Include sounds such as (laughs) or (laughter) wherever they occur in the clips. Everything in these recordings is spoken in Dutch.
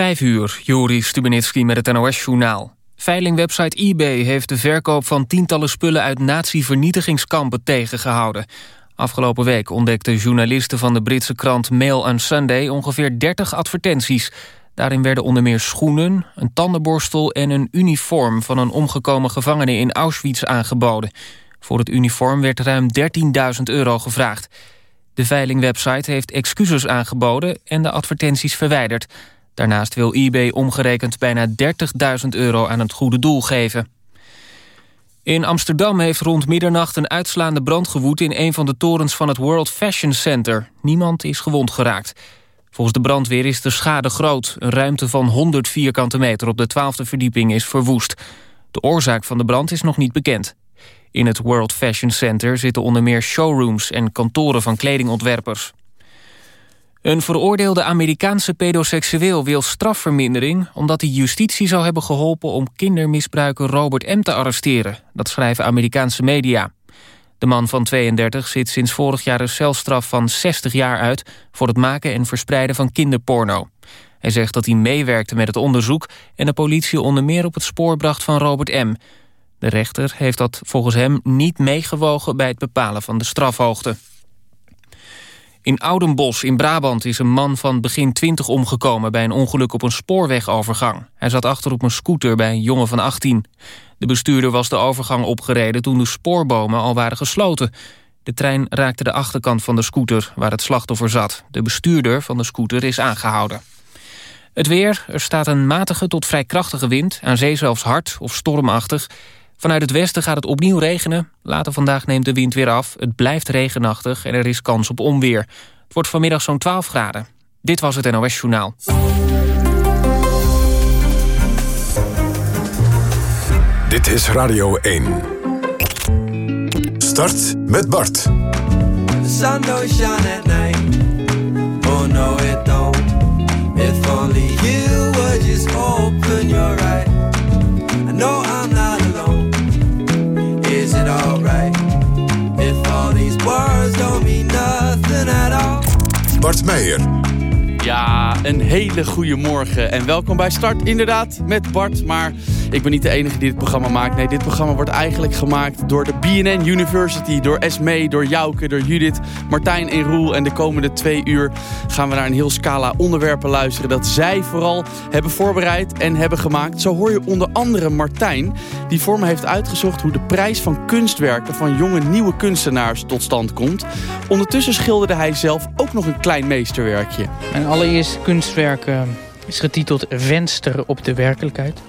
Vijf uur, Joris Stubenitski met het NOS-journaal. Veilingwebsite eBay heeft de verkoop van tientallen spullen... uit nazi-vernietigingskampen tegengehouden. Afgelopen week ontdekten journalisten van de Britse krant Mail on Sunday... ongeveer 30 advertenties. Daarin werden onder meer schoenen, een tandenborstel... en een uniform van een omgekomen gevangene in Auschwitz aangeboden. Voor het uniform werd ruim 13.000 euro gevraagd. De veilingwebsite heeft excuses aangeboden en de advertenties verwijderd... Daarnaast wil eBay omgerekend bijna 30.000 euro aan het goede doel geven. In Amsterdam heeft rond middernacht een uitslaande brand gewoed... in een van de torens van het World Fashion Center. Niemand is gewond geraakt. Volgens de brandweer is de schade groot. Een ruimte van 100 vierkante meter op de twaalfde verdieping is verwoest. De oorzaak van de brand is nog niet bekend. In het World Fashion Center zitten onder meer showrooms... en kantoren van kledingontwerpers. Een veroordeelde Amerikaanse pedoseksueel wil strafvermindering... omdat hij justitie zou hebben geholpen om kindermisbruiker Robert M. te arresteren. Dat schrijven Amerikaanse media. De man van 32 zit sinds vorig jaar een celstraf van 60 jaar uit... voor het maken en verspreiden van kinderporno. Hij zegt dat hij meewerkte met het onderzoek... en de politie onder meer op het spoor bracht van Robert M. De rechter heeft dat volgens hem niet meegewogen... bij het bepalen van de strafhoogte. In Oudenbos in Brabant is een man van begin 20 omgekomen... bij een ongeluk op een spoorwegovergang. Hij zat achter op een scooter bij een jongen van 18. De bestuurder was de overgang opgereden toen de spoorbomen al waren gesloten. De trein raakte de achterkant van de scooter waar het slachtoffer zat. De bestuurder van de scooter is aangehouden. Het weer, er staat een matige tot vrij krachtige wind... aan zee zelfs hard of stormachtig... Vanuit het westen gaat het opnieuw regenen. Later vandaag neemt de wind weer af. Het blijft regenachtig en er is kans op onweer. Het wordt vanmiddag zo'n 12 graden. Dit was het NOS Journaal. Dit is Radio 1. Start met Bart. The sun don't shine at night. Oh no it don't. If only you would just open your eyes. I know I'm not Bart Meijer. Een hele goede morgen en welkom bij Start. Inderdaad, met Bart, maar ik ben niet de enige die dit programma maakt. Nee, dit programma wordt eigenlijk gemaakt door de BNN University, door Esme, door Jouke, door Judith, Martijn en Roel. En de komende twee uur gaan we naar een heel scala onderwerpen luisteren dat zij vooral hebben voorbereid en hebben gemaakt. Zo hoor je onder andere Martijn, die voor me heeft uitgezocht hoe de prijs van kunstwerken van jonge nieuwe kunstenaars tot stand komt. Ondertussen schilderde hij zelf ook nog een klein meesterwerkje. Mijn allereerste kunstwerk eh, is getiteld Venster op de werkelijkheid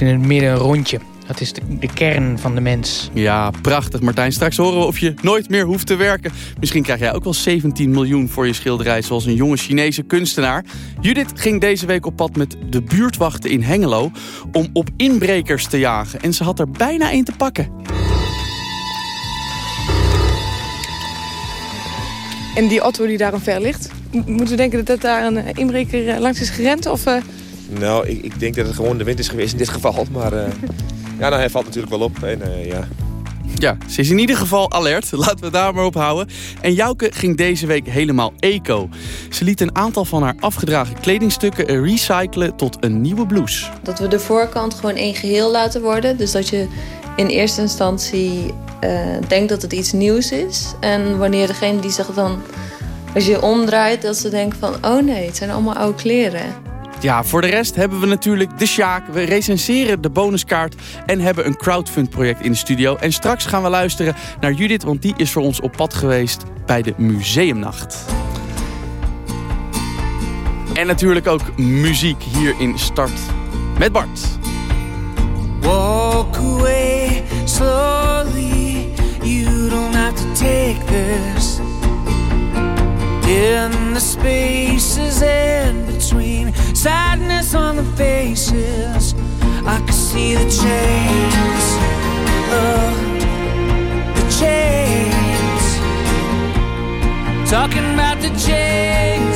in het midden een rondje. Dat is de, de, kern van de mens. Ja, prachtig Martijn. Straks horen we of je nooit meer hoeft te werken. Misschien krijg jij ook wel 17 miljoen voor je schilderij... zoals een jonge Chinese kunstenaar. Judith ging deze week op pad met de buurtwachten in Hengelo... om op inbrekers te jagen. En ze had er bijna één te pakken. En die auto die daar omver ligt... moeten we denken dat daar een inbreker eh, langs is gerend? Of... Uh nou, ik, ik, denk dat het gewoon de wind is geweest in dit geval. (laughs) Maar uh, ja, nou, hij valt natuurlijk wel op. En, uh, ja. Ja, ze is in ieder geval alert. (laughs) Laten we daar maar op houden. En Jouke ging deze week helemaal eco. Ze liet een aantal van haar afgedragen kledingstukken recyclen tot een nieuwe blouse. Dat we de voorkant gewoon één geheel laten worden. Dus dat je in eerste instantie uh, denkt dat het iets nieuws is. En wanneer degene die zegt dan... Als je omdraait, dat ze denken van... Oh nee, het zijn allemaal oude kleren. Ja, voor de rest hebben we natuurlijk de Sjaak. We recenseren de bonuskaart en hebben een crowdfund project in de studio. En straks gaan we luisteren naar Judith, want die is voor ons op pad geweest bij de museumnacht. En natuurlijk ook muziek hier in Start met Bart. Walk away slowly, you don't have to take this. In the spaces in between sadness on the faces. I could see the chains, uh, the chains. Talking about the chains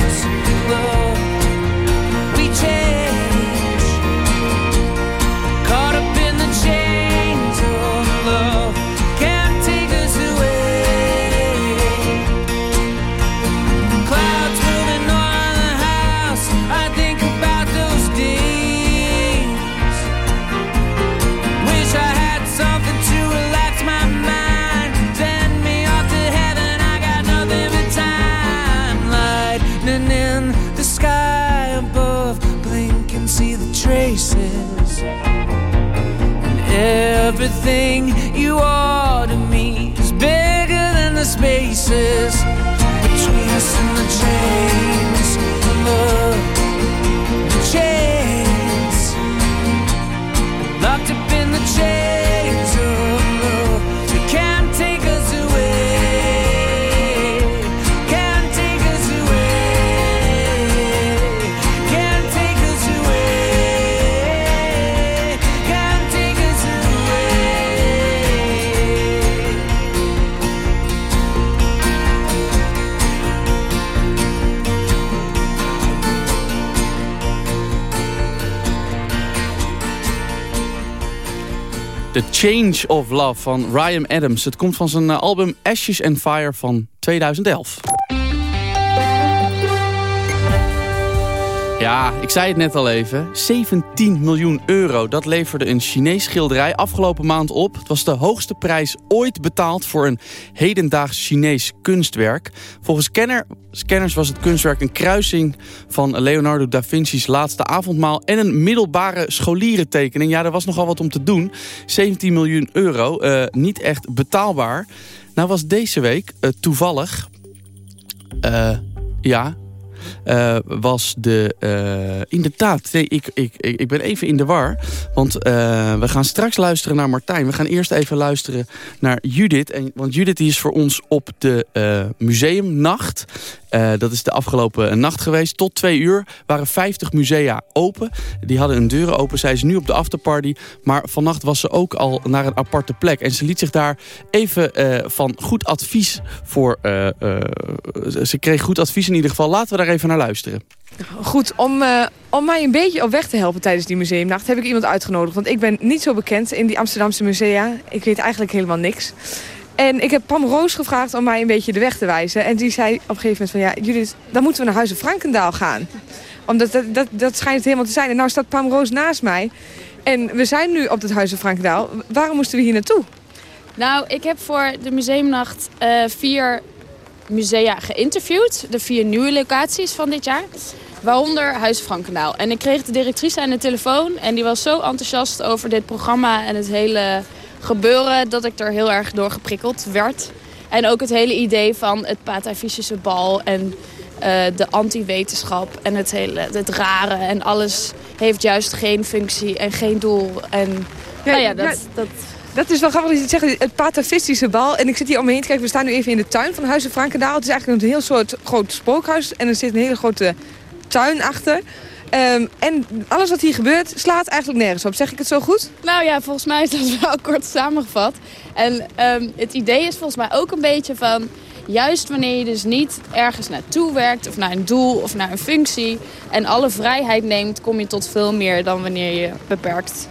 Traces. And everything you are to me is bigger than the spaces Change of Love van Ryan Adams. Het komt van zijn eh, album Ashes and Fire van 2011. Ja, ik zei het net al even. 17 miljoen euro, dat leverde een Chinees schilderij afgelopen maand op. Het was de hoogste prijs ooit betaald voor een hedendaags Chinees kunstwerk. Volgens kenner, scanners was het kunstwerk een kruising van Leonardo da Vinci's Laatste Avondmaal... en een middelbare scholierentekening. Ja, er was nogal wat om te doen. 17 miljoen euro, eh, niet echt betaalbaar. Nou was deze week eh, toevallig... eh, ja, eh, was de... eh, inderdaad, nee, ik, ik, ik, ben even in de war. Want eh, we gaan straks luisteren naar Martijn. We gaan eerst even luisteren naar Judith. En, want Judith die is voor ons op de museumnacht. Eh, dat is de afgelopen nacht geweest. Tot twee uur waren 50 musea open. Die hadden hun deuren open. Zij is nu op de afterparty. Maar vannacht was ze ook al naar een aparte plek. En ze liet zich daar even eh, van goed advies voor... eh, ze kreeg goed advies in ieder geval. Laten we daar even naar luisteren. Goed, om, om mij een beetje op weg te helpen tijdens die museumnacht... heb ik iemand uitgenodigd. Want ik ben niet zo bekend in die Amsterdamse musea. Ik weet eigenlijk helemaal niks. En ik heb Pam Roos gevraagd om mij een beetje de weg te wijzen. En die zei op een gegeven moment van... ja, Judith, dan moeten we naar Huizen Frankendaal gaan. Omdat dat, dat, dat schijnt het helemaal te zijn. En nou staat Pam Roos naast mij. En we zijn nu op het Huizen Frankendaal. Waarom moesten we hier naartoe? Nou, ik heb voor de museumnacht eh, vier musea geïnterviewd. De vier nieuwe locaties van dit jaar. Waaronder Huis Frankendaal. En ik kreeg de directrice aan de telefoon. En die was zo enthousiast over dit programma en het hele gebeuren... dat ik er heel erg door geprikkeld werd. En ook het hele idee van het patafysische bal en eh, de anti-wetenschap... en het, hele, het rare en alles heeft juist geen functie en geen doel. En Ja, nou ja, ja, dat, dat, is wel grappig dat je het zegt, het patafistische bal. En ik zit hier om me heen te kijken. We staan nu even in de tuin van Huizen Frankendaal. Het is eigenlijk een heel soort groot spookhuis. En er zit een hele grote tuin achter. Ehm, en alles wat hier gebeurt slaat eigenlijk nergens op. Zeg ik het zo goed? Nou ja, volgens mij is dat (laughs) wel kort samengevat. En ehm, het idee is volgens mij ook een beetje van... juist wanneer je dus niet ergens naartoe werkt... of naar een doel of naar een functie... en alle vrijheid neemt, kom je tot veel meer dan wanneer je beperkt...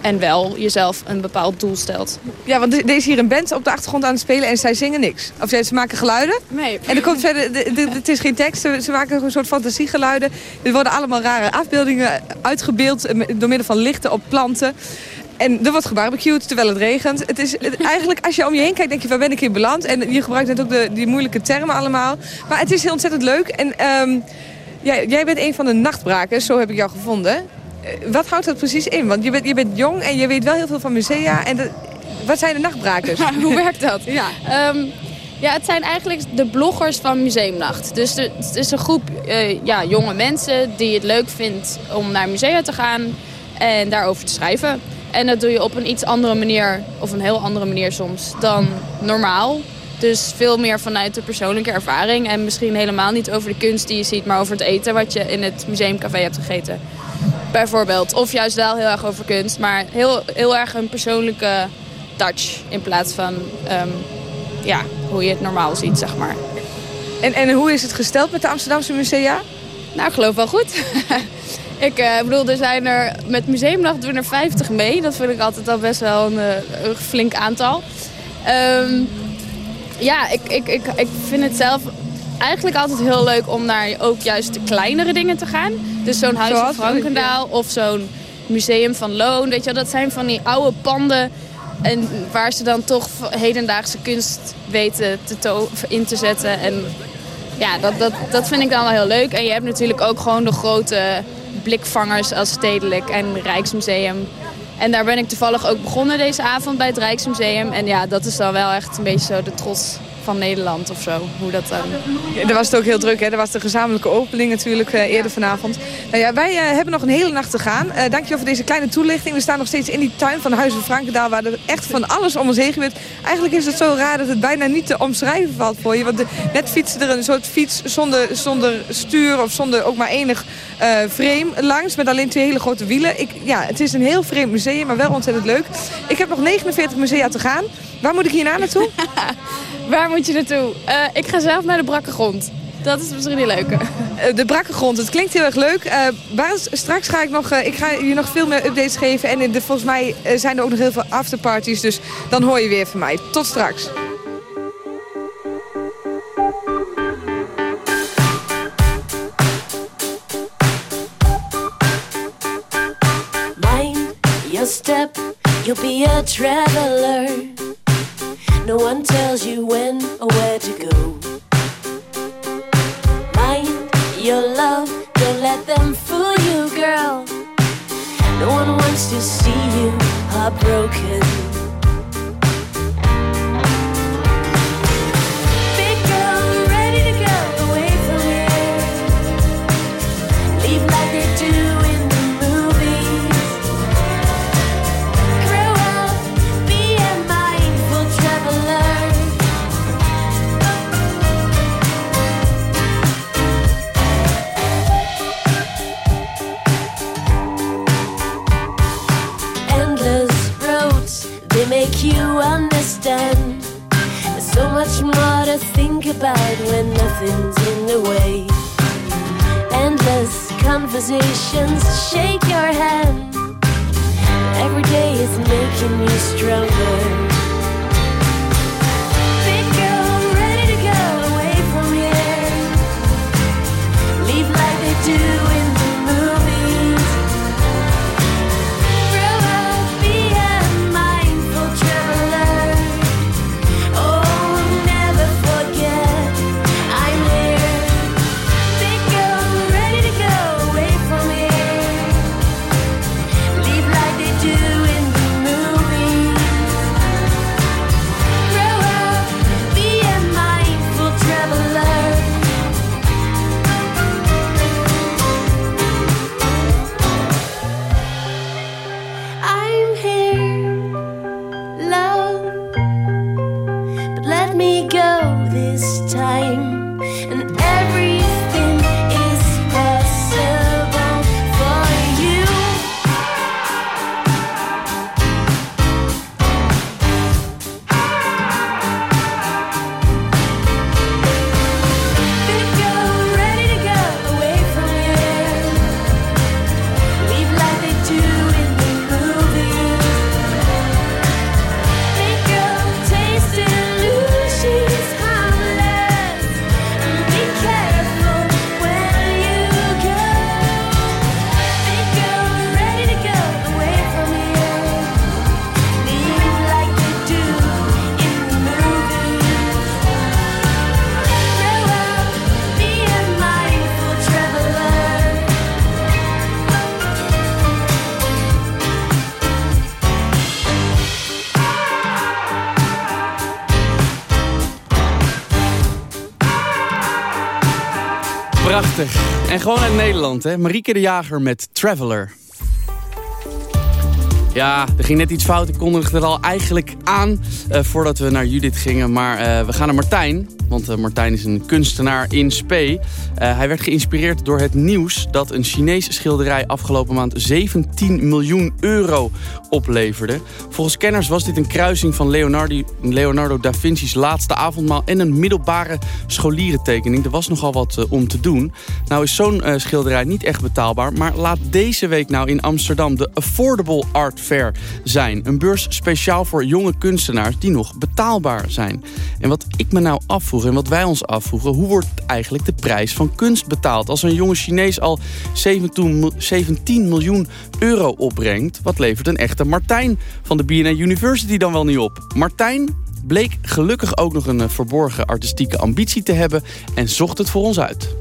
en wel jezelf een bepaald doel stelt. Ja, want er is hier een band op de achtergrond aan het spelen en zij zingen niks. Of ze maken geluiden. Nee. En er komt verder, de- de- het is geen tekst, ze, maken een soort fantasiegeluiden. Er worden allemaal rare afbeeldingen uitgebeeld eh, door middel van lichten op planten. En er wordt gebarbecued terwijl het regent. Het is het- eigenlijk, als je om je heen kijkt, denk je, waar ben ik hier beland? En je gebruikt net ook de, die moeilijke termen allemaal. Maar het is heel ontzettend leuk. En ehm, ja, jij bent een van de nachtbrakers, zo heb ik jou gevonden. Eh, Wat houdt dat precies in? Want je bent, je bent jong en je weet wel heel veel van musea. En wat zijn de nachtbrakers? Hoe werkt dat? (laughs) Ja. Ehm, ja, het zijn eigenlijk de bloggers van Museumnacht. Dus de- het is een groep eh, ja, jonge mensen die het leuk vindt om naar musea te gaan en daarover te schrijven. En dat doe je op een iets andere manier, of een heel andere manier soms, dan normaal. Dus veel meer vanuit de persoonlijke ervaring. En misschien helemaal niet over de kunst die je ziet, maar over het eten wat je in het museumcafé hebt gegeten. Bijvoorbeeld. Of juist wel heel erg over kunst, maar heel, heel erg een persoonlijke touch. In plaats van ehm, ja, hoe je het normaal ziet, zeg maar. En, en hoe is het gesteld met de Amsterdamse musea? Nou, ik geloof wel goed. (laughs) ik uh, bedoel, er zijn er met Museumnacht doen er 50 mee. Dat vind ik altijd al best wel een, een flink aantal. Um, ja, ik, ik, ik, ik vind het zelf eigenlijk altijd heel leuk om naar ook juist de kleinere dingen te gaan. Dus zo'n Huis van Frankendaal of zo'n Museum van Loon. Weet je, dat zijn van die oude panden en waar ze dan toch hedendaagse kunst weten te in te zetten. En ja, dat, dat, dat vind ik dan wel heel leuk. En je hebt natuurlijk ook gewoon de grote blikvangers als Stedelijk en Rijksmuseum. En daar ben ik toevallig ook begonnen deze avond bij het Rijksmuseum. En ja, dat is dan wel echt een beetje zo de trots van Nederland of zo. Hoe dat dan... Ja, was het ook heel druk, hè? Er was de gezamenlijke opening natuurlijk uh, eerder vanavond. Nou ja, wij uh, hebben nog een hele nacht te gaan. Uh, dankjewel voor deze kleine toelichting. We staan nog steeds in die tuin van Huizen Frankendaal... waar er echt van alles om ons heen gebeurt. Eigenlijk is het zo raar dat het bijna niet te omschrijven valt voor je. Want net fietste er een soort fiets zonder, zonder stuur... of zonder ook maar enig frame langs... met alleen twee hele grote wielen. Ik, ja, het is een heel vreemd museum, maar wel ontzettend leuk. Ik heb nog 49 musea te gaan. Waar moet ik hierna naartoe? (laughs) Waar moet je naartoe? Uh, ik ga zelf naar de brakke grond. Dat is misschien niet leuke. Uh, de brakke grond, het klinkt heel erg leuk. Uh, straks ga ik nog, ik ga je nog veel meer updates geven. En de, volgens mij zijn er ook nog heel veel afterparties. Dus dan hoor je weer van mij. Tot straks. Mind your step, you'll be a traveler. No one tells you when or where to go. Mind your love, don't let them fool you, girl. No one wants to see you heartbroken. In the way. Endless conversations shake your hand. Every day is making you stronger. En gewoon uit Nederland, hè? Marieke de Jager met Traveler. Ja, er ging net iets fout. Ik kondigde er al eigenlijk aan uh, voordat we naar Judith gingen. Maar uh, we gaan naar Martijn. Want uh, Martijn is een kunstenaar in spe. Uh, hij werd geïnspireerd door het nieuws dat een Chinees schilderij afgelopen maand 17 miljoen euro opleverde. Volgens kenners was dit een kruising van Leonardo, Leonardo da Vinci's laatste avondmaal en een middelbare scholierentekening. Er was nogal wat uh, om te doen. Nou is zo'n schilderij niet echt betaalbaar, maar laat deze week nou in Amsterdam de Affordable Art Fair zijn. Een beurs speciaal voor jonge kunstenaars die nog betaalbaar zijn. En wat ik me nou afvroeg en wat wij ons afvroegen... hoe wordt eigenlijk de prijs van kunst betaald? Als een jonge Chinees al 17 miljoen euro opbrengt... wat levert een echte Martijn van de BNN University dan wel niet op? Martijn bleek gelukkig ook nog een eh, verborgen artistieke ambitie te hebben... en zocht het voor ons uit.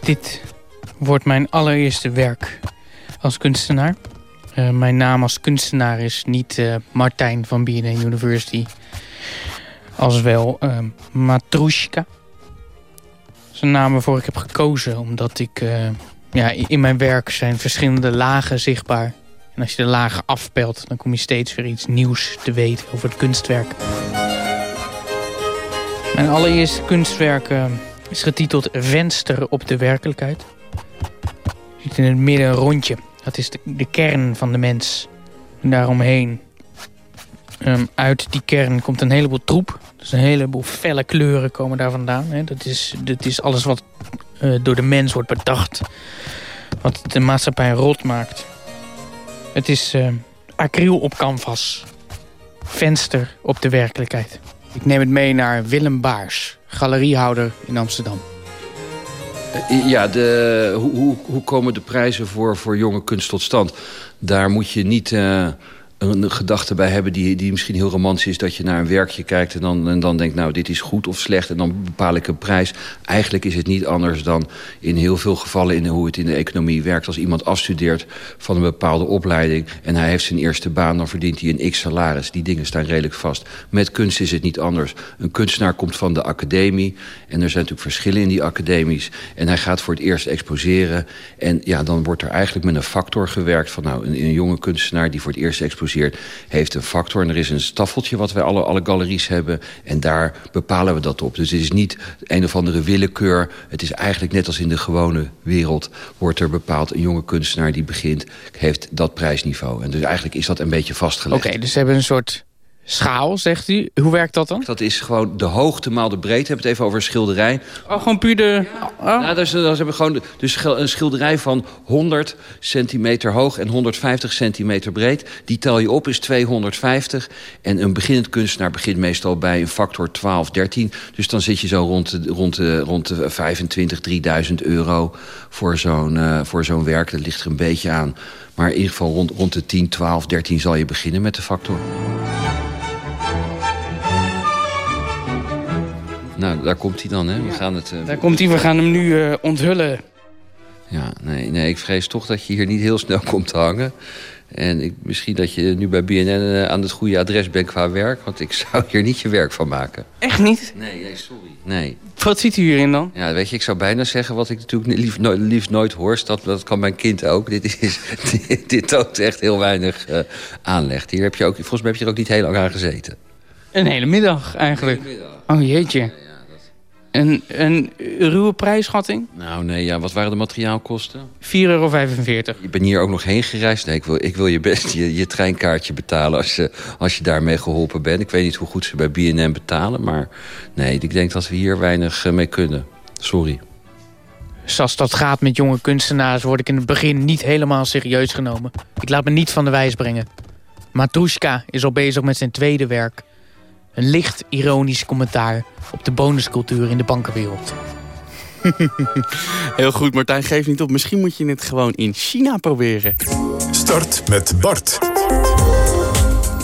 Dit wordt mijn allereerste werk als kunstenaar. Uh, mijn naam als kunstenaar is niet uh, Martijn van BNN University. Als wel uh, Matrushka. Dat is een naam waarvoor ik heb gekozen. Omdat ik... ja, in mijn werk zijn verschillende lagen zichtbaar. En als je de lagen afpelt... dan kom je steeds weer iets nieuws te weten over het kunstwerk. Mijn allereerste kunstwerk is getiteld Venster op de werkelijkheid. Je ziet in het midden een rondje. Dat is de, kern van de mens. En daaromheen, um, uit die kern komt een heleboel troep. Dus een heleboel felle kleuren komen daar vandaan. Hè. Dat, is, is alles wat uh, door de mens wordt bedacht. Wat de maatschappij rot maakt. Het is uh, acryl op canvas. Venster op de werkelijkheid. Ik neem het mee naar Willem Baars, galeriehouder in Amsterdam. Ja, de, hoe, hoe, komen de prijzen voor, voor jonge kunst tot stand? Daar moet je niet uh, een gedachte bij hebben die, die misschien heel romantisch is... dat je naar een werkje kijkt en dan, en dan denkt... nou, dit is goed of slecht en dan bepaal ik een prijs. Eigenlijk is het niet anders dan in heel veel gevallen... in hoe het in de economie werkt. Als iemand afstudeert van een bepaalde opleiding... en hij heeft zijn eerste baan, dan verdient hij een x-salaris. Die dingen staan redelijk vast. Met kunst is het niet anders. Een kunstenaar komt van de academie... en er zijn natuurlijk verschillen in die academies... en hij gaat voor het eerst exposeren... en ja, dan wordt er eigenlijk met een factor gewerkt... van nou, een, jonge kunstenaar die voor het eerst exposeert heeft een factor. En er is een staffeltje wat wij alle, alle galeries hebben. En daar bepalen we dat op. Dus het is niet een of andere willekeur. Het is eigenlijk net als in de gewone wereld... wordt er bepaald een jonge kunstenaar die begint... heeft dat prijsniveau. En dus eigenlijk is dat een beetje vastgelegd. Oké, dus ze hebben een soort schaal, zegt u. Hoe werkt dat dan? Dat is gewoon de hoogte maal de breedte. We hebben het even over een schilderij. Oh, gewoon puur de... Oh. Nou, dat is, dat hebben gewoon dus een schilderij van 100 centimeter hoog en 150 centimeter breed. Die tel je op, is 250. En een beginnend kunstenaar begint meestal bij een factor 12, 13. Dus dan zit je zo rond de, rond de, rond de 25, 3000 euro voor zo'n uh, voor zo'n werk. Dat ligt er een beetje aan. Maar in ieder geval rond, rond de 10, 12, 13 zal je beginnen met de factor. Nou, daar komt hij dan, hè? We gaan het, uh, daar komt hij, we gaan hem nu uh, onthullen. Ja, nee, nee, ik vrees toch dat je hier niet heel snel (laughs) komt te hangen. En ik, misschien dat je nu bij BNN uh, aan het goede adres bent qua werk. Want ik (laughs) zou hier niet je werk van maken. Echt niet? Nee, nee sorry. Nee. Wat ziet u hierin dan? Ja, weet je, ik zou bijna zeggen wat ik natuurlijk liefst nooit, liefst nooit hoor. Dat, dat kan mijn kind ook. Dit, is, (laughs) dit, dit toont echt heel weinig aanleg. Hier heb je ook, volgens mij heb je er ook niet heel lang aan gezeten. Een hele middag eigenlijk. Hele middag. Oh jeetje. Een, een ruwe prijsschatting? Nou nee, ja, wat waren de materiaalkosten? 4,45 euro. Je bent hier ook nog heen gereisd. Nee, ik, wil, ik wil je best je, je treinkaartje betalen als je, als je daarmee geholpen bent. Ik weet niet hoe goed ze bij BNN betalen. Maar nee, ik denk dat we hier weinig mee kunnen. Sorry. Zoals dat gaat met jonge kunstenaars... word ik in het begin niet helemaal serieus genomen. Ik laat me niet van de wijs brengen. Matrushka is al bezig met zijn tweede werk... Een licht ironisch commentaar op de bonuscultuur in de bankenwereld. (laughs) Heel goed, Martijn, geef niet op. Misschien moet je het gewoon in China proberen. Start met Bart.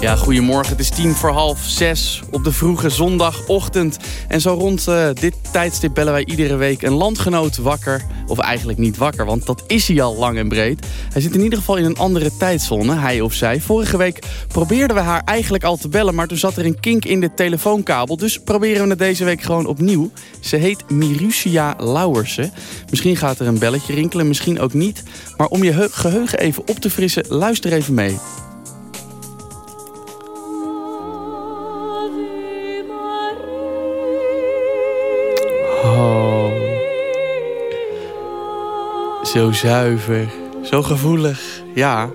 Ja, goedemorgen. Het is tien voor half zes op de vroege zondagochtend. En zo rond uh, dit tijdstip bellen wij iedere week een landgenoot wakker. Of eigenlijk niet wakker, want dat is hij al lang en breed. Hij zit in ieder geval in een andere tijdzone, hij of zij. Vorige week probeerden we haar eigenlijk al te bellen... maar toen zat er een kink in de telefoonkabel. Dus proberen we het deze week gewoon opnieuw. Ze heet Mirusia Lauwersen. Misschien gaat er een belletje rinkelen, misschien ook niet. Maar om je geheugen even op te frissen, luister even mee. Zo zuiver, zo gevoelig, ja.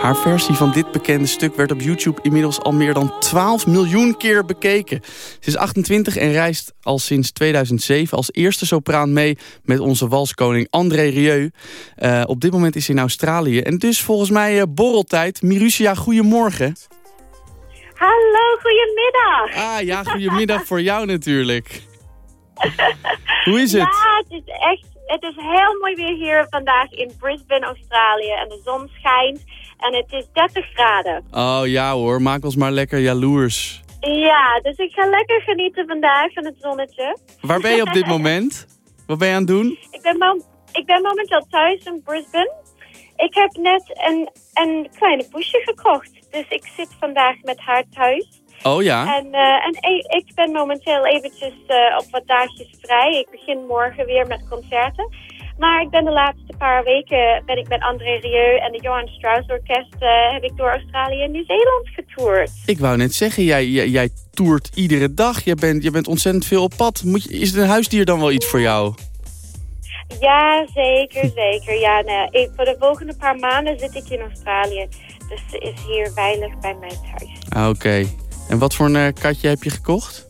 Haar versie van dit bekende stuk werd op YouTube inmiddels al meer dan 12 miljoen keer bekeken. Ze is 28 en reist al sinds 2007 als eerste sopraan mee met onze walskoning André Rieu. Uh, op dit moment is ze in Australië en dus volgens mij uh, borreltijd. Mirusia, goedemorgen. Hallo, goedemiddag. Ah ja, goedemiddag voor jou natuurlijk. (laughs) Hoe is het? Ja, het is echt het is heel mooi weer hier vandaag in Brisbane, Australië. En de zon schijnt en het is 30 graden. Oh ja hoor, maak ons maar lekker jaloers. Ja, dus ik ga lekker genieten vandaag van het zonnetje. Waar ben je op dit (laughs) moment? Wat ben je aan het doen? Ik ben, ik ben momenteel thuis in Brisbane. Ik heb net een, een kleine poesje gekocht. Dus ik zit vandaag met haar thuis. Oh ja? En, uh, en e- ik ben momenteel eventjes uh, op wat dagjes vrij. Ik begin morgen weer met concerten. Maar ik ben de laatste paar weken ben ik met André Rieu en de Johan Strauss Orkest uh, heb ik door Australië en Nieuw-Zeeland getoerd. Ik wou net zeggen, jij, jij, jij toert iedere dag. Je bent, je bent ontzettend veel op pad. Moet je, is het een huisdier dan wel iets voor jou? Ja, zeker, zeker. Ja, ik, voor de volgende paar maanden zit ik in Australië. Dus ze is hier veilig bij mij thuis. Ah, Oké. En wat voor een uh, katje heb je gekocht?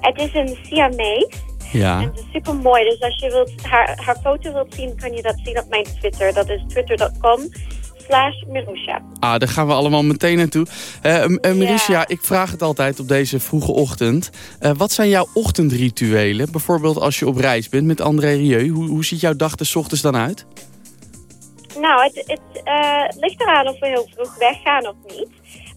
Het is een Siamese. Ja. En het is super mooi. Dus als je wilt, haar, haar foto wilt zien, kan je dat zien op mijn Twitter. Dat is twitter.com slash. Ah, daar gaan we allemaal meteen naartoe. Uh, uh, ja. ik vraag het altijd op deze vroege ochtend. Uh, wat zijn jouw ochtendrituelen? Bijvoorbeeld als je op reis bent met André Rieu. Hoe, hoe ziet jouw dag de ochtends dan uit? Nou, het, het ligt eraan of we heel vroeg weggaan of niet.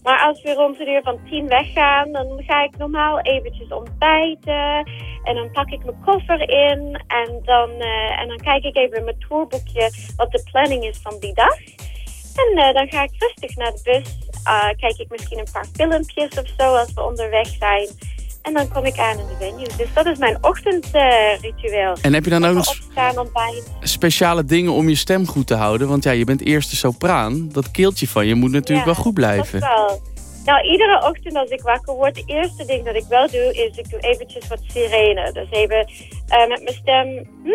Maar als we rond de uur van tien weggaan, dan ga ik normaal eventjes ontbijten. En dan pak ik mijn koffer in. En dan, uh, en dan kijk ik even in mijn tourboekje wat de planning is van die dag. En uh, dan ga ik rustig naar de bus. Uh, kijk ik misschien een paar filmpjes of zo als we onderweg zijn. En dan kom ik aan in de venue. Dus dat is mijn ochtendritueel. en heb je dan ook nog speciale dingen om je stem goed te houden? Want ja, je bent eerste sopraan. Dat keeltje van je moet natuurlijk ja, wel goed blijven. Dat wel. Nou, iedere ochtend als ik wakker word, het eerste ding dat ik wel doe, is ik doe eventjes wat sirene. Dus even uh, met mijn stem, mm,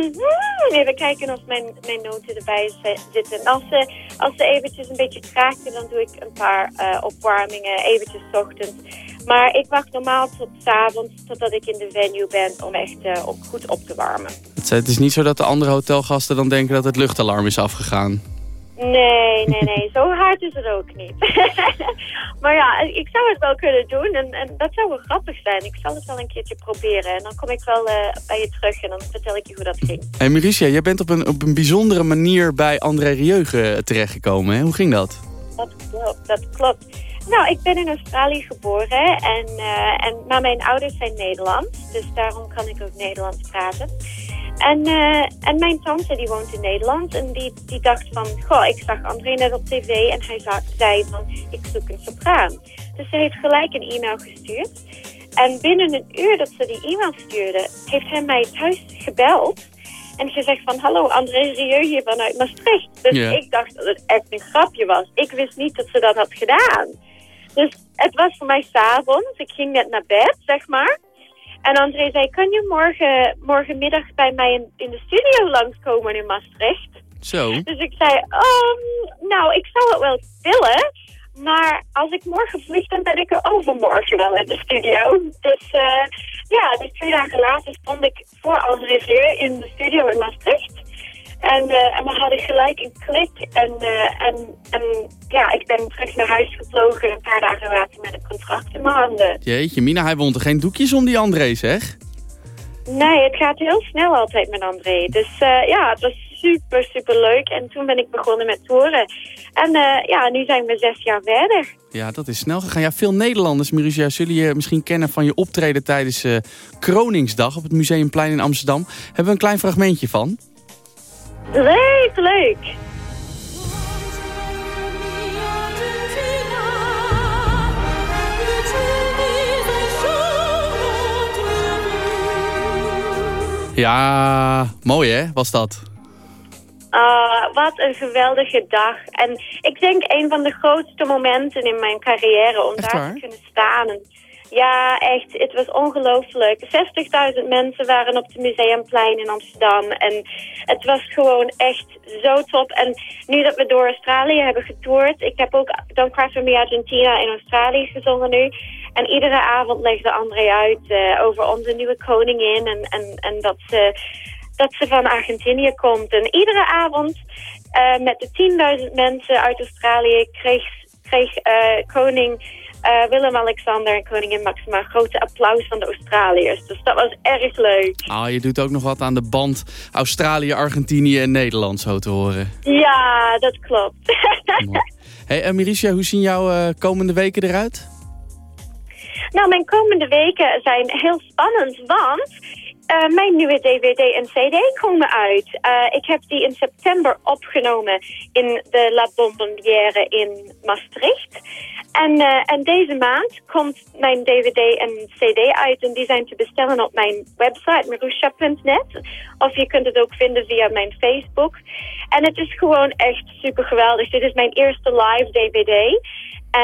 mm, even kijken of mijn, mijn noten erbij zitten. En als ze, als ze eventjes een beetje kraken, dan doe ik een paar uh, opwarmingen, eventjes ochtends. Maar ik wacht normaal tot avonds, totdat ik in de venue ben, om echt op, goed op te warmen. Het is niet zo dat de andere hotelgasten dan denken dat het luchtalarm is afgegaan. Nee, nee, nee. (laughs) Zo hard is het ook niet. (laughs) maar ja, ik zou het wel kunnen doen. En, en dat zou wel grappig zijn. Ik zal het wel een keertje proberen. En dan kom ik wel uh, bij je terug en dan vertel ik je hoe dat ging. Hey Maricia, jij bent op een, op een bijzondere manier bij André Rieu terechtgekomen. Hè? Hoe ging dat? Dat klopt, dat klopt. Nou, ik ben in Australië geboren, en, uh, en, maar mijn ouders zijn Nederlands. Dus daarom kan ik ook Nederlands praten. En, uh, en mijn tante die woont in Nederland en die, die dacht van... Goh, ik zag André net op tv en hij zei van, ik zoek een sopraan. Dus ze heeft gelijk een e-mail gestuurd. En binnen een uur dat ze die e-mail stuurde, heeft hij mij thuis gebeld... En ze zegt van, hallo, André Rieu hier vanuit Maastricht. Dus ik dacht dat het echt een grapje was. Ik wist niet dat ze dat had gedaan. Dus het was voor mij s'avonds. Ik ging net naar bed, zeg maar. En André zei, kan je morgen, morgenmiddag bij mij in, in de studio langskomen in Maastricht? Zo. Dus ik zei, um, nou, ik zou het wel willen. Maar als ik morgen vlieg, dan ben ik er overmorgen wel in de studio. Dus uh, ja, dus twee dagen later stond ik voor André Rieu in de studio in Maastricht. En, uh, en we hadden gelijk een klik. En, uh, en, en ja, ik ben terug naar huis gevlogen een paar dagen later met een contract in mijn handen. Jeetje, Mina, hij wond er geen doekjes om die André, zeg. Nee, het gaat heel snel altijd met André. Dus uh, ja, het was super, super leuk. En toen ben ik begonnen met toeren. En ja, nu zijn we zes jaar verder. Ja, dat is snel gegaan. Ja, veel Nederlanders, Mirusia, zullen je misschien kennen van je optreden tijdens Kroningsdag op het Museumplein in Amsterdam. Hebben we een klein fragmentje van? Leuk, leuk. Ja, mooi hè, was dat? Uh, wat een geweldige dag. En ik denk een van de grootste momenten in mijn carrière om Echt daar waar? te kunnen staan. En, Ja, echt. Het was ongelooflijk. 60.000 mensen waren op het Museumplein in Amsterdam. En het was gewoon echt zo top. En nu dat we door Australië hebben getoerd... Ik heb ook Don't Cry For Me Argentina in Australië gezongen nu. En iedere avond legde André uit eh, over onze nieuwe koningin. En, en, en dat, ze, dat ze van Argentinië komt. En iedere avond uh, met de 10.000 mensen uit Australië kreeg, kreeg uh, koning... Uh, Willem-Alexander en koningin Maxima grote applaus van de Australiërs. Dus dat was erg leuk. Ah, je doet ook nog wat aan de band Australië, Argentinië en Nederland, zo te horen. Ja, dat klopt. hey, uh, Mirisha, hoe zien jouw uh, komende weken eruit? Nou, mijn komende weken zijn heel spannend, want uh, mijn nieuwe DVD en CD komen uit. Uh, ik heb die in september opgenomen in de La Bombonnière in Maastricht. En, uh, en deze maand komt mijn DVD en CD uit. En die zijn te bestellen op mijn website, marusha.net. Of je kunt het ook vinden via mijn Facebook. En het is gewoon echt super geweldig. Dit is mijn eerste live DVD.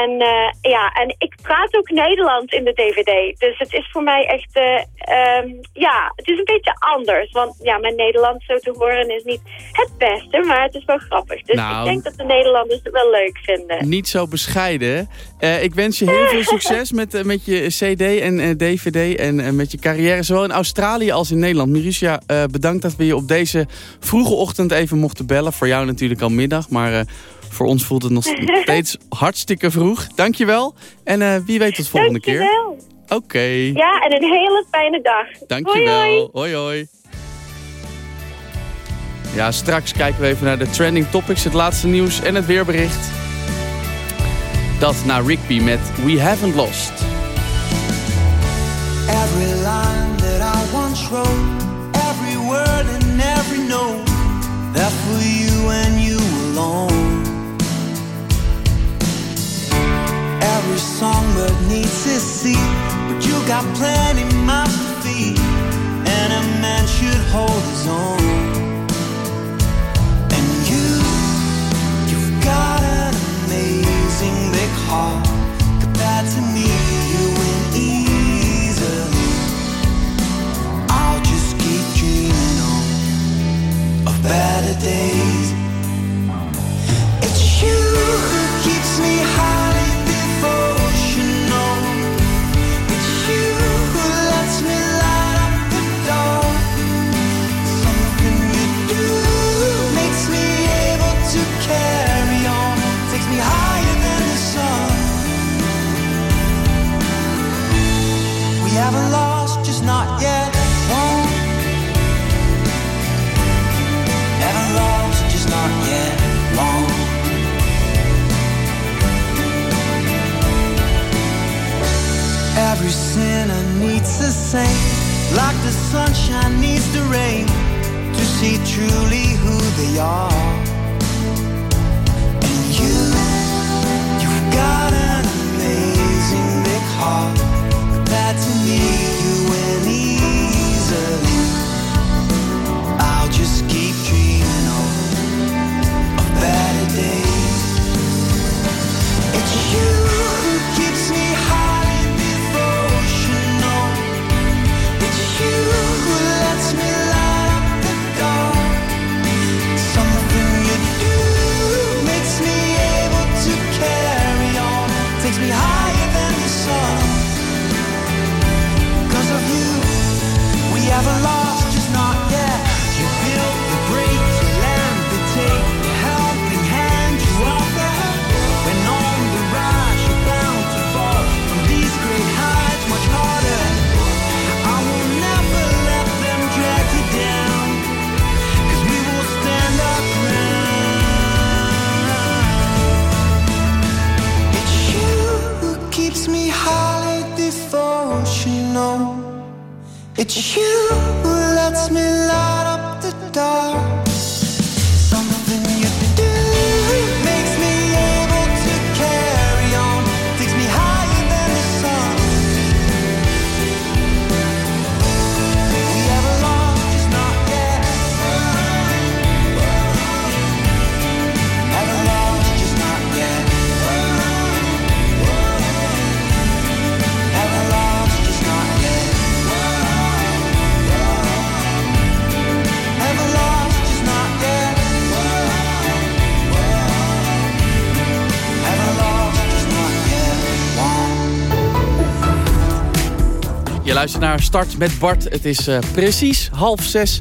En, uh, ja, en ik praat ook Nederlands in de DVD. Dus het is voor mij echt, uh, um, ja, het is een beetje anders. Want ja, mijn Nederlands zo te horen is niet het beste, maar het is wel grappig. Dus nou, ik denk dat de Nederlanders het wel leuk vinden. Niet zo bescheiden. Uh, ik wens je heel veel (laughs) succes met, met je CD en DVD en met je carrière, zowel in Australië als in Nederland. Mirisha, bedankt dat we je op deze vroege ochtend even mochten bellen. Voor jou natuurlijk al middag, maar... Voor ons voelt het nog (laughs) steeds hartstikke vroeg. Dankjewel. En uh, wie weet tot volgende Dankjewel. keer. Oké. Okay. Ja, en een hele fijne dag. Dankjewel. Hoi hoi. hoi hoi. Ja, straks kijken we even naar de trending topics, het laatste nieuws en het weerbericht. Dat naar Rigby met We Haven't Lost. Every line that I once wrote, every word and every note, that for you and you Every songbird needs his seat, but you got plenty mouths to feed, and a man should hold his own. And you, you've got an amazing big heart compared to me. You win easily. I'll just keep dreaming on of better days. It's you sinner needs a saint, like the sunshine needs the rain, to see truly who they are. And you, you've got an amazing big heart It's you who lets me light up the dark. Luistert naar Start met Bart. Het is uh, precies half zes.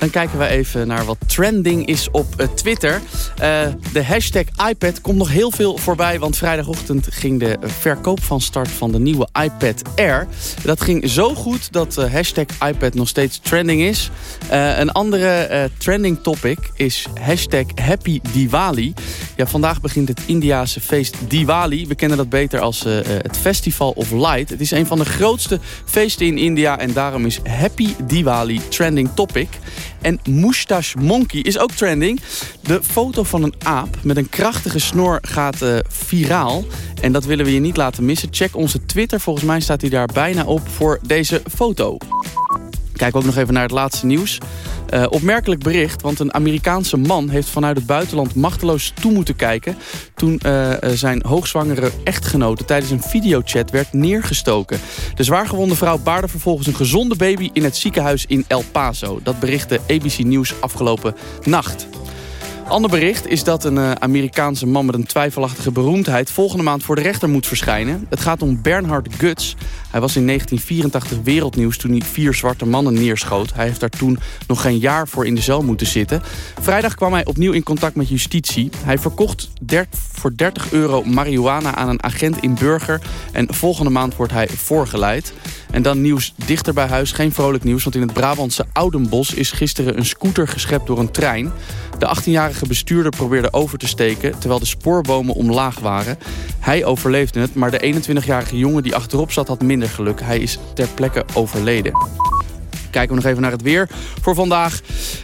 Dan kijken we even naar wat trending is op uh, Twitter. Uh, de hashtag iPad komt nog heel veel voorbij. Want vrijdagochtend ging de verkoop van start van de nieuwe iPad Air. Dat ging zo goed dat uh, hashtag iPad nog steeds trending is. een andere trending topic is hashtag Happy Diwali. Ja, vandaag begint het Indiase feest Diwali. We kennen dat beter als het Festival of Light. Het is een van de grootste feesten in India. En daarom is Happy Diwali trending topic. En Moustache Monkey is ook trending. De foto van een aap met een krachtige snor gaat uh, viraal. En dat willen we je niet laten missen. Check onze Twitter. Volgens mij staat hij daar bijna op voor deze foto. Kijk ook nog even naar het laatste nieuws. Uh, opmerkelijk bericht, want een Amerikaanse man heeft vanuit het buitenland machteloos toe moeten kijken... toen uh, zijn hoogzwangere echtgenote tijdens een videochat werd neergestoken. De zwaargewonde vrouw baarde vervolgens een gezonde baby in het ziekenhuis in El Paso. Dat berichtte ABC Nieuws afgelopen nacht. Ander bericht is dat een uh, Amerikaanse man met een twijfelachtige beroemdheid... volgende maand voor de rechter moet verschijnen. Het gaat om Bernhard Guts. Hij was in 1984 wereldnieuws toen hij vier zwarte mannen neerschoot. Hij heeft daar toen nog geen jaar voor in de cel moeten zitten. Vrijdag kwam hij opnieuw in contact met justitie. Hij verkocht voor 30 euro marihuana aan een agent in Burger. En volgende maand wordt hij voorgeleid. En dan nieuws dichter bij huis. Geen vrolijk nieuws, want in het Brabantse Oudenbos... is gisteren een scooter geschept door een trein. De 18-jarige bestuurder probeerde over te steken... terwijl de spoorbomen omlaag waren. Hij overleefde het, maar de 21-jarige jongen die achterop zat... had minder geluk. Hij is ter plekke overleden. Kijken we nog even naar het weer voor vandaag.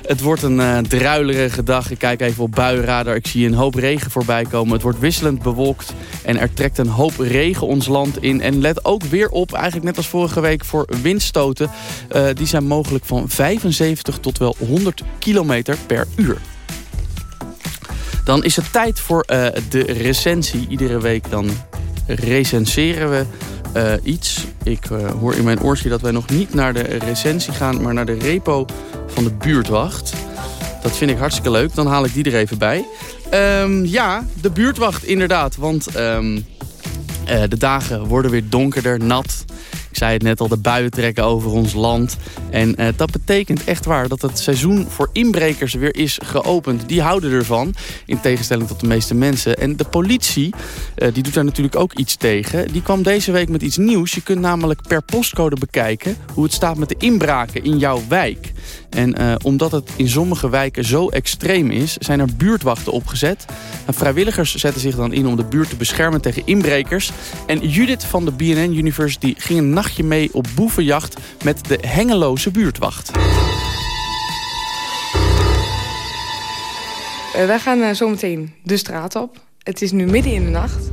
Het wordt een uh, druilerige dag. Ik kijk even op buienradar. Ik zie een hoop regen voorbij komen. Het wordt wisselend bewolkt en er trekt een hoop regen ons land in. En let ook weer op, eigenlijk net als vorige week, voor windstoten. Uh, die zijn mogelijk van 75 tot wel 100 kilometer per uur. Dan is het tijd voor uh, de recensie. Iedere week dan recenseren we iets. Ik uh, hoor in mijn oortje dat wij nog niet naar de recensie gaan... maar naar de repo van de buurtwacht. Dat vind ik hartstikke leuk. Dan haal ik die er even bij. Um, ja, de buurtwacht inderdaad. Want um, uh, de dagen worden weer donkerder, nat. Ik zei het net al, de buien trekken over ons land. En uh, dat betekent echt waar dat het seizoen voor inbrekers weer is geopend. Die houden ervan, in tegenstelling tot de meeste mensen. En de politie, uh, die doet daar natuurlijk ook iets tegen. Die kwam deze week met iets nieuws. Je kunt namelijk per postcode bekijken hoe het staat met de inbraken in jouw wijk. En uh, omdat het in sommige wijken zo extreem is, zijn er buurtwachten opgezet. En vrijwilligers zetten zich dan in om de buurt te beschermen tegen inbrekers. En Judith van de BNN University ging een nachtje mee op boevenjacht met de hengeloze buurtwacht. Uh, wij gaan uh, zometeen de straat op. Het is nu midden in de nacht.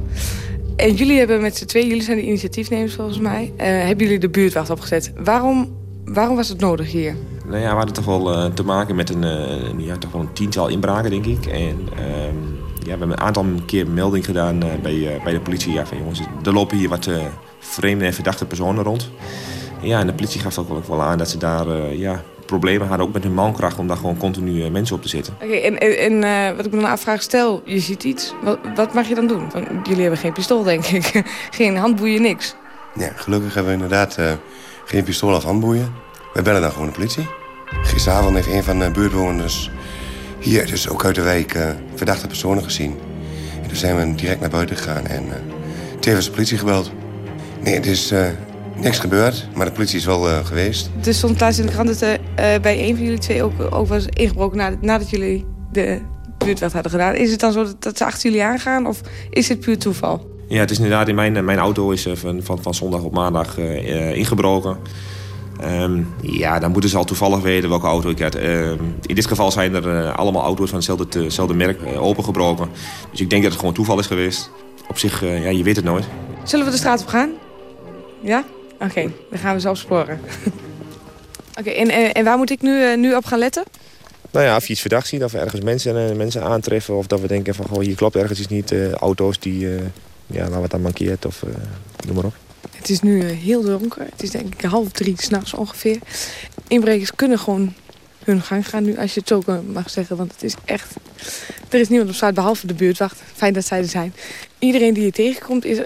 En jullie hebben met z'n twee, jullie zijn de initiatiefnemers volgens mij... Uh, hebben jullie de buurtwacht opgezet. Waarom, waarom was het nodig hier? Nou ja, we hadden toch wel uh, te maken met een, uh, ja, toch wel een tiental inbraken, denk ik. En um, ja, we hebben een aantal keer melding gedaan uh, bij, bij de politie. Ja, van jongens, er lopen hier wat vreemde en verdachte personen rond. Ja, en de politie gaf ook wel aan dat ze daar ja, problemen hadden, ook met hun mankracht, om daar gewoon continu mensen op te zetten. Oké, okay, en, en wat ik me dan afvraag, stel je ziet iets, wat, wat mag je dan doen? Want jullie hebben geen pistool, denk ik. (laughs) geen handboeien, niks. Ja, gelukkig hebben we inderdaad geen pistool of handboeien. We bellen dan gewoon de politie. Gisteravond heeft een van de buurtbewoners hier, dus ook uit de wijk, uh, verdachte personen gezien. En toen zijn we direct naar buiten gegaan en uh, tevens de politie gebeld. Nee, het is uh, niks gebeurd, maar de politie is wel geweest. Er stond laatst in de krant dat er bij een van jullie twee ook, ook was ingebroken nadat, nadat jullie de buurtwacht hadden gedaan. Is het dan zo dat, dat ze achter jullie aangaan of is het puur toeval? Ja, het is inderdaad, in mijn, mijn auto is van, van, van zondag op maandag ingebroken. Um, ja, dan moeten ze al toevallig weten welke auto ik had. Um, in dit geval zijn er uh, allemaal auto's van hetzelfde, hetzelfde merk uh, opengebroken. Dus ik denk dat het gewoon toeval is geweest. Op zich, uh, ja, je weet het nooit. Zullen we de straat op gaan? Ja? Oké, okay, dan gaan we zo opsporen. (laughs) Oké, okay, en, en, en, waar moet ik nu, nu op gaan letten? Nou ja, of je iets verdacht ziet, of we ergens mensen, mensen aantreffen... of dat we denken van, goh, hier klopt ergens iets niet. auto's die, ja, waar wat dan mankeert, of noem maar op. Het is nu heel donker. Het is denk ik half drie s'nachts ongeveer. Inbrekers kunnen gewoon hun gang gaan nu, als je het zo mag zeggen. Want het is echt... Er is niemand op straat behalve de buurtwacht. Fijn dat zij er zijn. Iedereen die je tegenkomt is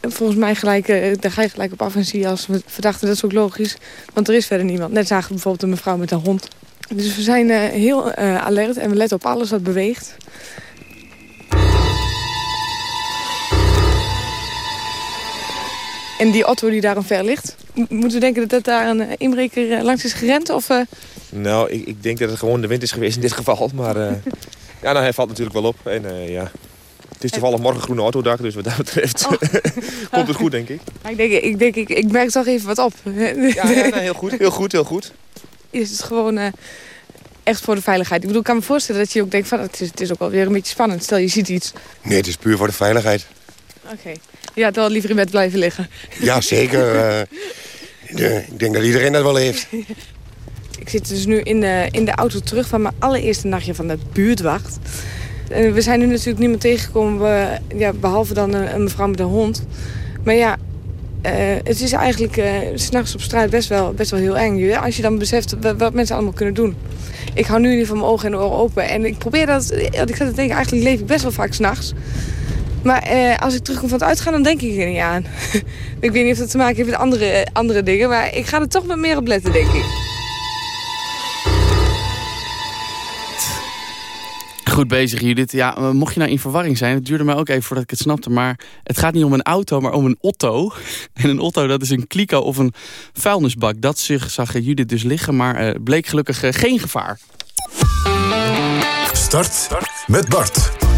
volgens mij gelijk, uh, daar ga je gelijk op af en zie je als verdachte. Dat is ook logisch, want er is verder niemand. Net zagen we bijvoorbeeld een mevrouw met een hond. Dus we zijn uh, heel uh, alert en we letten op alles wat beweegt. En die auto die daar omver ligt, moeten we denken dat daar een inbreker langs is gerend? Of, Nou, ik, ik, denk dat het gewoon de wind is geweest in dit geval. Maar (laughs) ja, nou, hij valt natuurlijk wel op. En ja, het is toevallig morgen groene autodag, dus wat dat betreft oh. (laughs) komt het goed, denk ik. Ik denk, ik, denk, ik, ik merk toch even wat op. Ja, ja nou, heel goed, heel goed, heel goed. Is het gewoon uh, echt voor de veiligheid? Ik bedoel, ik kan me voorstellen dat je ook denkt van het is, het is ook wel weer een beetje spannend. Stel, je ziet iets. Nee, het is puur voor de veiligheid. Oké. Okay. Je had wel liever in bed blijven liggen. Ja, zeker. uh, (laughs) de, ik denk dat iedereen dat wel heeft. ik zit dus nu in de, in de auto terug van mijn allereerste nachtje van de buurtwacht. We zijn nu natuurlijk niemand tegengekomen, ja, behalve dan een, mevrouw met een hond. Maar ja, uh, het is eigenlijk uh, s'nachts op straat best wel, best wel heel eng. Als je dan beseft wat, mensen allemaal kunnen doen. Ik hou nu in ieder geval mijn ogen en oren open. En ik probeer dat, ik zat te denken, eigenlijk leef ik best wel vaak s'nachts. Maar uh, als ik terugkom van het uitgaan, dan denk ik er niet aan. (laughs) ik weet niet of dat te maken heeft met andere, andere dingen. Maar ik ga er toch met meer op letten, denk ik. Bezig, Judith. Ja, eh, mocht je nou in verwarring zijn, het duurde mij ook even voordat ik het snapte, maar het gaat niet om een auto, maar om een Otto. (laughs) En een Otto, dat is een kliko of een vuilnisbak. Dat zag Judith dus liggen, maar uh, bleek gelukkig uh, geen gevaar. Start met Bart.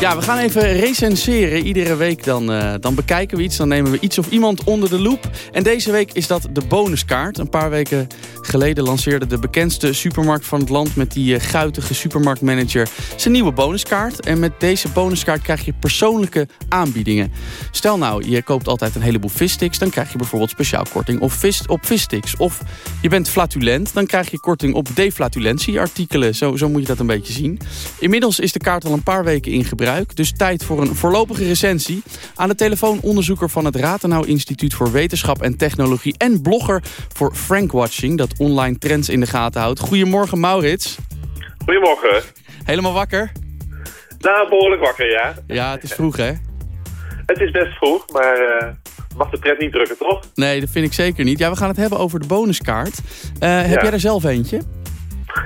Ja, we gaan even recenseren. Iedere week dan, uh, dan bekijken we iets. Dan nemen we iets of iemand onder de loep. En deze week is dat de bonuskaart. Een paar weken geleden lanceerde de bekendste supermarkt van het land... met die uh, guitige supermarktmanager zijn nieuwe bonuskaart. En met deze bonuskaart krijg je persoonlijke aanbiedingen. Stel nou, je koopt altijd een heleboel vissticks... dan krijg je bijvoorbeeld speciaal korting op, vis, op vissticks. Of je bent flatulent, dan krijg je korting op deflatulentie-artikelen. Zo, zo moet je dat een beetje zien. Inmiddels is de kaart al een paar weken in gebruik dus tijd voor een voorlopige recensie. Aan de telefoon onderzoeker van het Ratenau Instituut voor Wetenschap en Technologie... en blogger voor Frankwatching, dat online trends in de gaten houdt. Goedemorgen, Maurits. Goedemorgen. Helemaal wakker? Nou, behoorlijk wakker, ja. Ja, het is vroeg, hè? Het is best vroeg, maar uh, mag de pret niet drukken, toch? Nee, dat vind ik zeker niet. Ja, we gaan het hebben over de bonuskaart. Uh, heb jij er zelf eentje?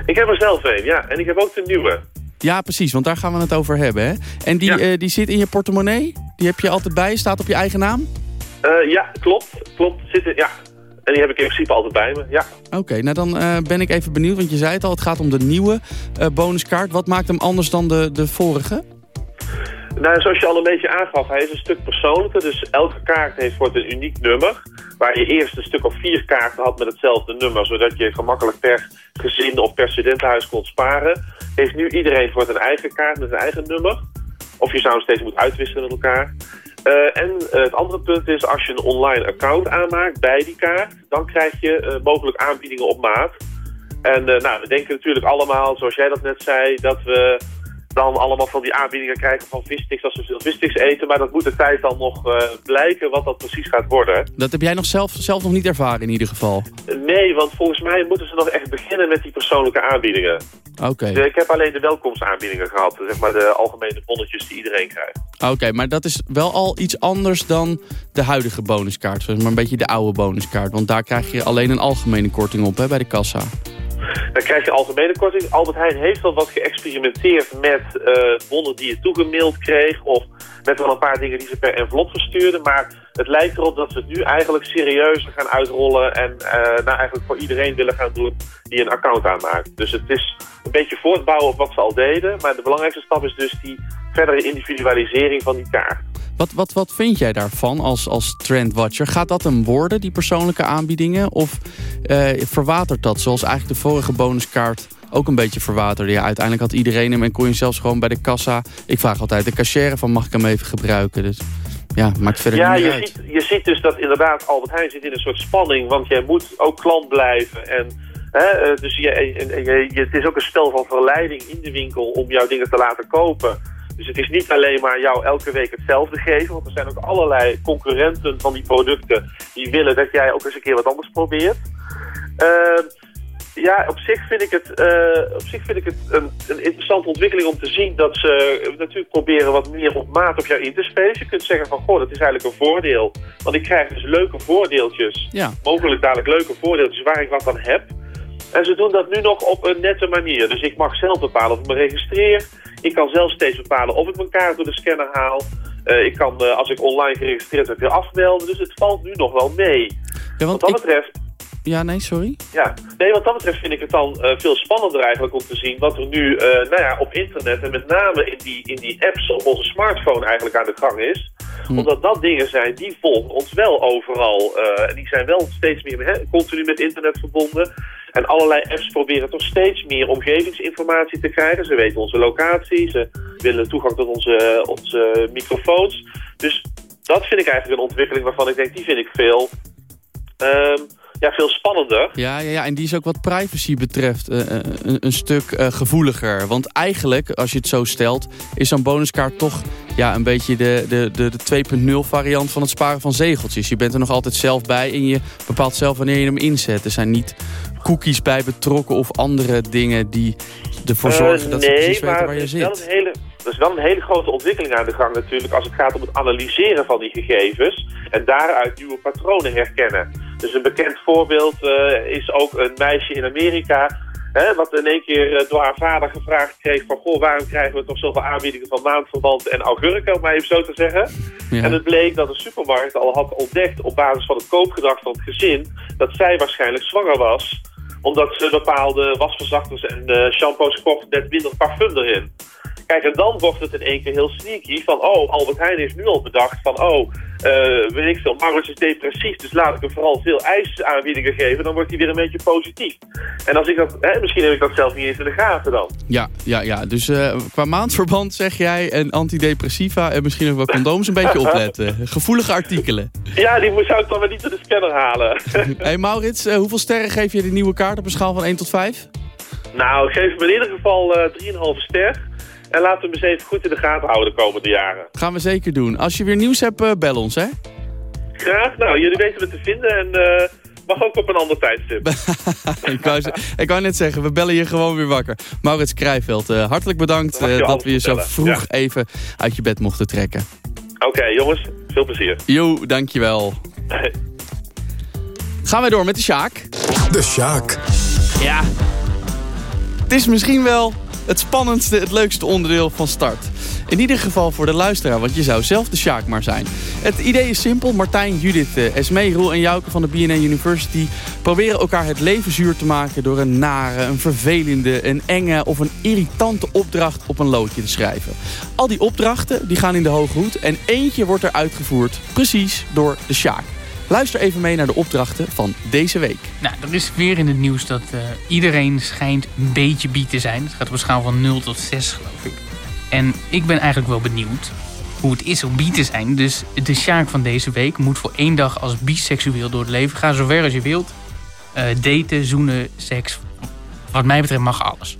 Ik heb er zelf een, ja. En ik heb ook de nieuwe. Ja, precies, want daar gaan we het over hebben. Hè? En die, ja. uh, die zit in je portemonnee? Die heb je altijd bij? Staat op je eigen naam? Uh, ja, klopt. Klopt. Zit er, ja. En die heb ik in principe altijd bij me, ja. Oké, okay, nou dan uh, ben ik even benieuwd, want je zei het al, het gaat om de nieuwe bonuskaart. Wat maakt hem anders dan de, de vorige? Nou, zoals je al een beetje aangaf, hij is een stuk persoonlijker. Dus elke kaart heeft wordt een uniek nummer. Waar je eerst een stuk of vier kaarten had met hetzelfde nummer... zodat je gemakkelijk per gezin of per studentenhuis kon sparen... heeft nu iedereen voor een eigen kaart met een eigen nummer. Of je zou steeds moeten uitwisselen met elkaar. Uh, en uh, het andere punt is, als je een online account aanmaakt bij die kaart... dan krijg je uh, mogelijk aanbiedingen op maat. En nou, we denken natuurlijk allemaal, zoals jij dat net zei... dat we dan allemaal van die aanbiedingen krijgen van vissticks als ze veel vissticks eten. Maar dat moet de tijd dan nog uh, blijken wat dat precies gaat worden. Dat heb jij nog zelf, zelf nog niet ervaren in ieder geval? Nee, want volgens mij moeten ze nog echt beginnen met die persoonlijke aanbiedingen. Oké. Ik heb alleen de welkomstaanbiedingen gehad. Zeg maar de algemene bonnetjes die iedereen krijgt. Oké, maar dat is wel al iets anders dan de huidige bonuskaart. maar een beetje de oude bonuskaart. Want daar krijg je alleen een algemene korting op hè, bij de kassa. Dan krijg je algemene korting. Albert Heijn heeft al wat geëxperimenteerd met bonnen die je toegemaild kreeg. Of met wel een paar dingen die ze per envelop verstuurden. Maar het lijkt erop dat ze het nu eigenlijk serieus gaan uitrollen. En uh, nou eigenlijk voor iedereen willen gaan doen die een account aanmaakt. Dus het is een beetje voortbouwen op wat ze al deden. Maar de belangrijkste stap is dus die verdere individualisering van die kaart. Wat, wat, wat vind jij daarvan als, als trendwatcher? Gaat dat een worden, die persoonlijke aanbiedingen? Of uh, verwatert dat, zoals eigenlijk de vorige bonuskaart ook een beetje verwaterde? Ja, uiteindelijk had iedereen hem en kon je zelfs gewoon bij de kassa... Ik vraag altijd de cashier van mag ik hem even gebruiken? Dus ja, maakt verder ja, niet je uit. Ziet, je ziet dus dat inderdaad Albert Heijn zit in een soort spanning... want jij moet ook klant blijven en... Hè, dus je, je, je, het is ook een stel van verleiding in de winkel om jouw dingen te laten kopen. Dus het is niet alleen maar jou elke week hetzelfde geven. Want er zijn ook allerlei concurrenten van die producten die willen dat jij ook eens een keer wat anders probeert. Uh, Ja, op zich vind ik het, eh, op zich vind ik het een, een interessante ontwikkeling om te zien dat ze natuurlijk proberen wat meer op maat op jou in te spelen. Je kunt zeggen van, goh, dat is eigenlijk een voordeel. Want ik krijg dus leuke voordeeltjes. Ja. Mogelijk dadelijk leuke voordeeltjes waar ik wat aan heb. En ze doen dat nu nog op een nette manier. Dus ik mag zelf bepalen of ik me registreer. Ik kan zelf steeds bepalen of ik mijn kaart door de scanner haal. Eh, ik kan, eh, als ik online geregistreerd heb, weer afmelden. Dus het valt nu nog wel mee. Ja, Wat dat betreft Ja, nee, sorry. ja, nee, wat dat betreft vind ik het dan eh, veel spannender eigenlijk om te zien wat er nu nou ja, op internet en met name in die, in die apps op onze smartphone eigenlijk aan de gang is. Omdat dat dingen zijn die volgen ons wel overal. en die zijn wel steeds meer hè, continu met internet verbonden. En allerlei apps proberen toch steeds meer omgevingsinformatie te krijgen. Ze weten onze locatie, ze willen toegang tot onze, onze microfoons. Dus dat vind ik eigenlijk een ontwikkeling waarvan ik denk, die vind ik veel, ehm, ja, veel spannender. Ja, ja, ja, en die is ook wat privacy betreft eh, eh, een, stuk eh, gevoeliger. Want eigenlijk, als je het zo stelt, is zo'n bonuskaart toch ja, een beetje de, de, de, de 2.0 variant van het sparen van zegeltjes. Je bent er nog altijd zelf bij en je bepaalt zelf wanneer je hem inzet. Er zijn niet cookies bij betrokken of andere dingen die ervoor Eh, zorgen dat ze nee, precies weten waar je wel zit. een hele, er is wel een hele grote ontwikkeling aan de gang natuurlijk als het gaat om het analyseren van die gegevens en daaruit nieuwe patronen herkennen. Dus een bekend voorbeeld eh, is ook een meisje in Amerika hè, wat in één keer eh, door haar vader gevraagd kreeg van goh, waarom krijgen we toch zoveel aanbiedingen van maandverband en augurken, om maar even zo te zeggen. Ja. En het bleek dat de supermarkt al had ontdekt op basis van het koopgedrag van het gezin dat zij waarschijnlijk zwanger was omdat ze bepaalde wasverzachters en eh, shampoos kocht met minder parfum erin. Kijk, en dan wordt het in één keer heel sneaky van, oh, Albert Heijn heeft nu al bedacht van, oh, eh weet ik veel, Maurits is depressief, dus laat ik hem vooral veel ijsaanbiedingen geven, dan wordt hij weer een beetje positief. En als ik dat, hè, misschien heb ik dat zelf niet eens in de gaten dan. Ja, ja, ja. dus eh, qua maandverband zeg jij en antidepressiva en misschien ook wel condooms een beetje opletten. (laughs) Gevoelige artikelen. Ja, die moet- zou ik dan maar niet door de scanner halen. (laughs) hey Maurits, eh, hoeveel sterren geef je de nieuwe kaart op een schaal van 1 tot 5? nou, ik geef hem in ieder geval eh 3,5 ster. En laten we hem eens even goed in de gaten houden de komende jaren. Gaan we zeker doen. Als je weer nieuws hebt, eh, bel ons hè. Graag. Nou, jullie weten me te vinden en eh, mag ook op een ander tijdstip. (laughs) ik, wou, ik wou net zeggen, we bellen je gewoon weer wakker. Maurits Krijveld, eh, hartelijk bedankt eh, dat we je zo vroeg ja. even uit je bed mochten trekken. Oké, jongens. Veel plezier. Jo, dankjewel. Gaan wij door met de Sjaak. De Sjaak. Ja. Het is misschien wel het spannendste, het leukste onderdeel van start. In ieder geval voor de luisteraar, want je zou zelf de Sjaak maar zijn. Het idee is simpel. Martijn, Judith, eh, Esmee, Roel en Jouke van de BNN University... proberen elkaar het leven zuur te maken... door een nare, een vervelende, een enge of een irritante opdracht op een loodje te schrijven. Al die opdrachten die gaan in de hoge hoed... en eentje wordt er uitgevoerd precies door de Sjaak. Luister even mee naar de opdrachten van deze week. Nou, er is weer in het nieuws dat eh, iedereen schijnt een beetje bi te zijn. Het gaat op een schaal van 0 tot 6, geloof ik. En ik ben eigenlijk wel benieuwd hoe het is om bi te zijn. Dus de Sjaak van deze week moet voor één dag als biseksueel door het leven gaan. Zover als je wilt. Eh, daten, zoenen, seks. Wat mij betreft mag alles.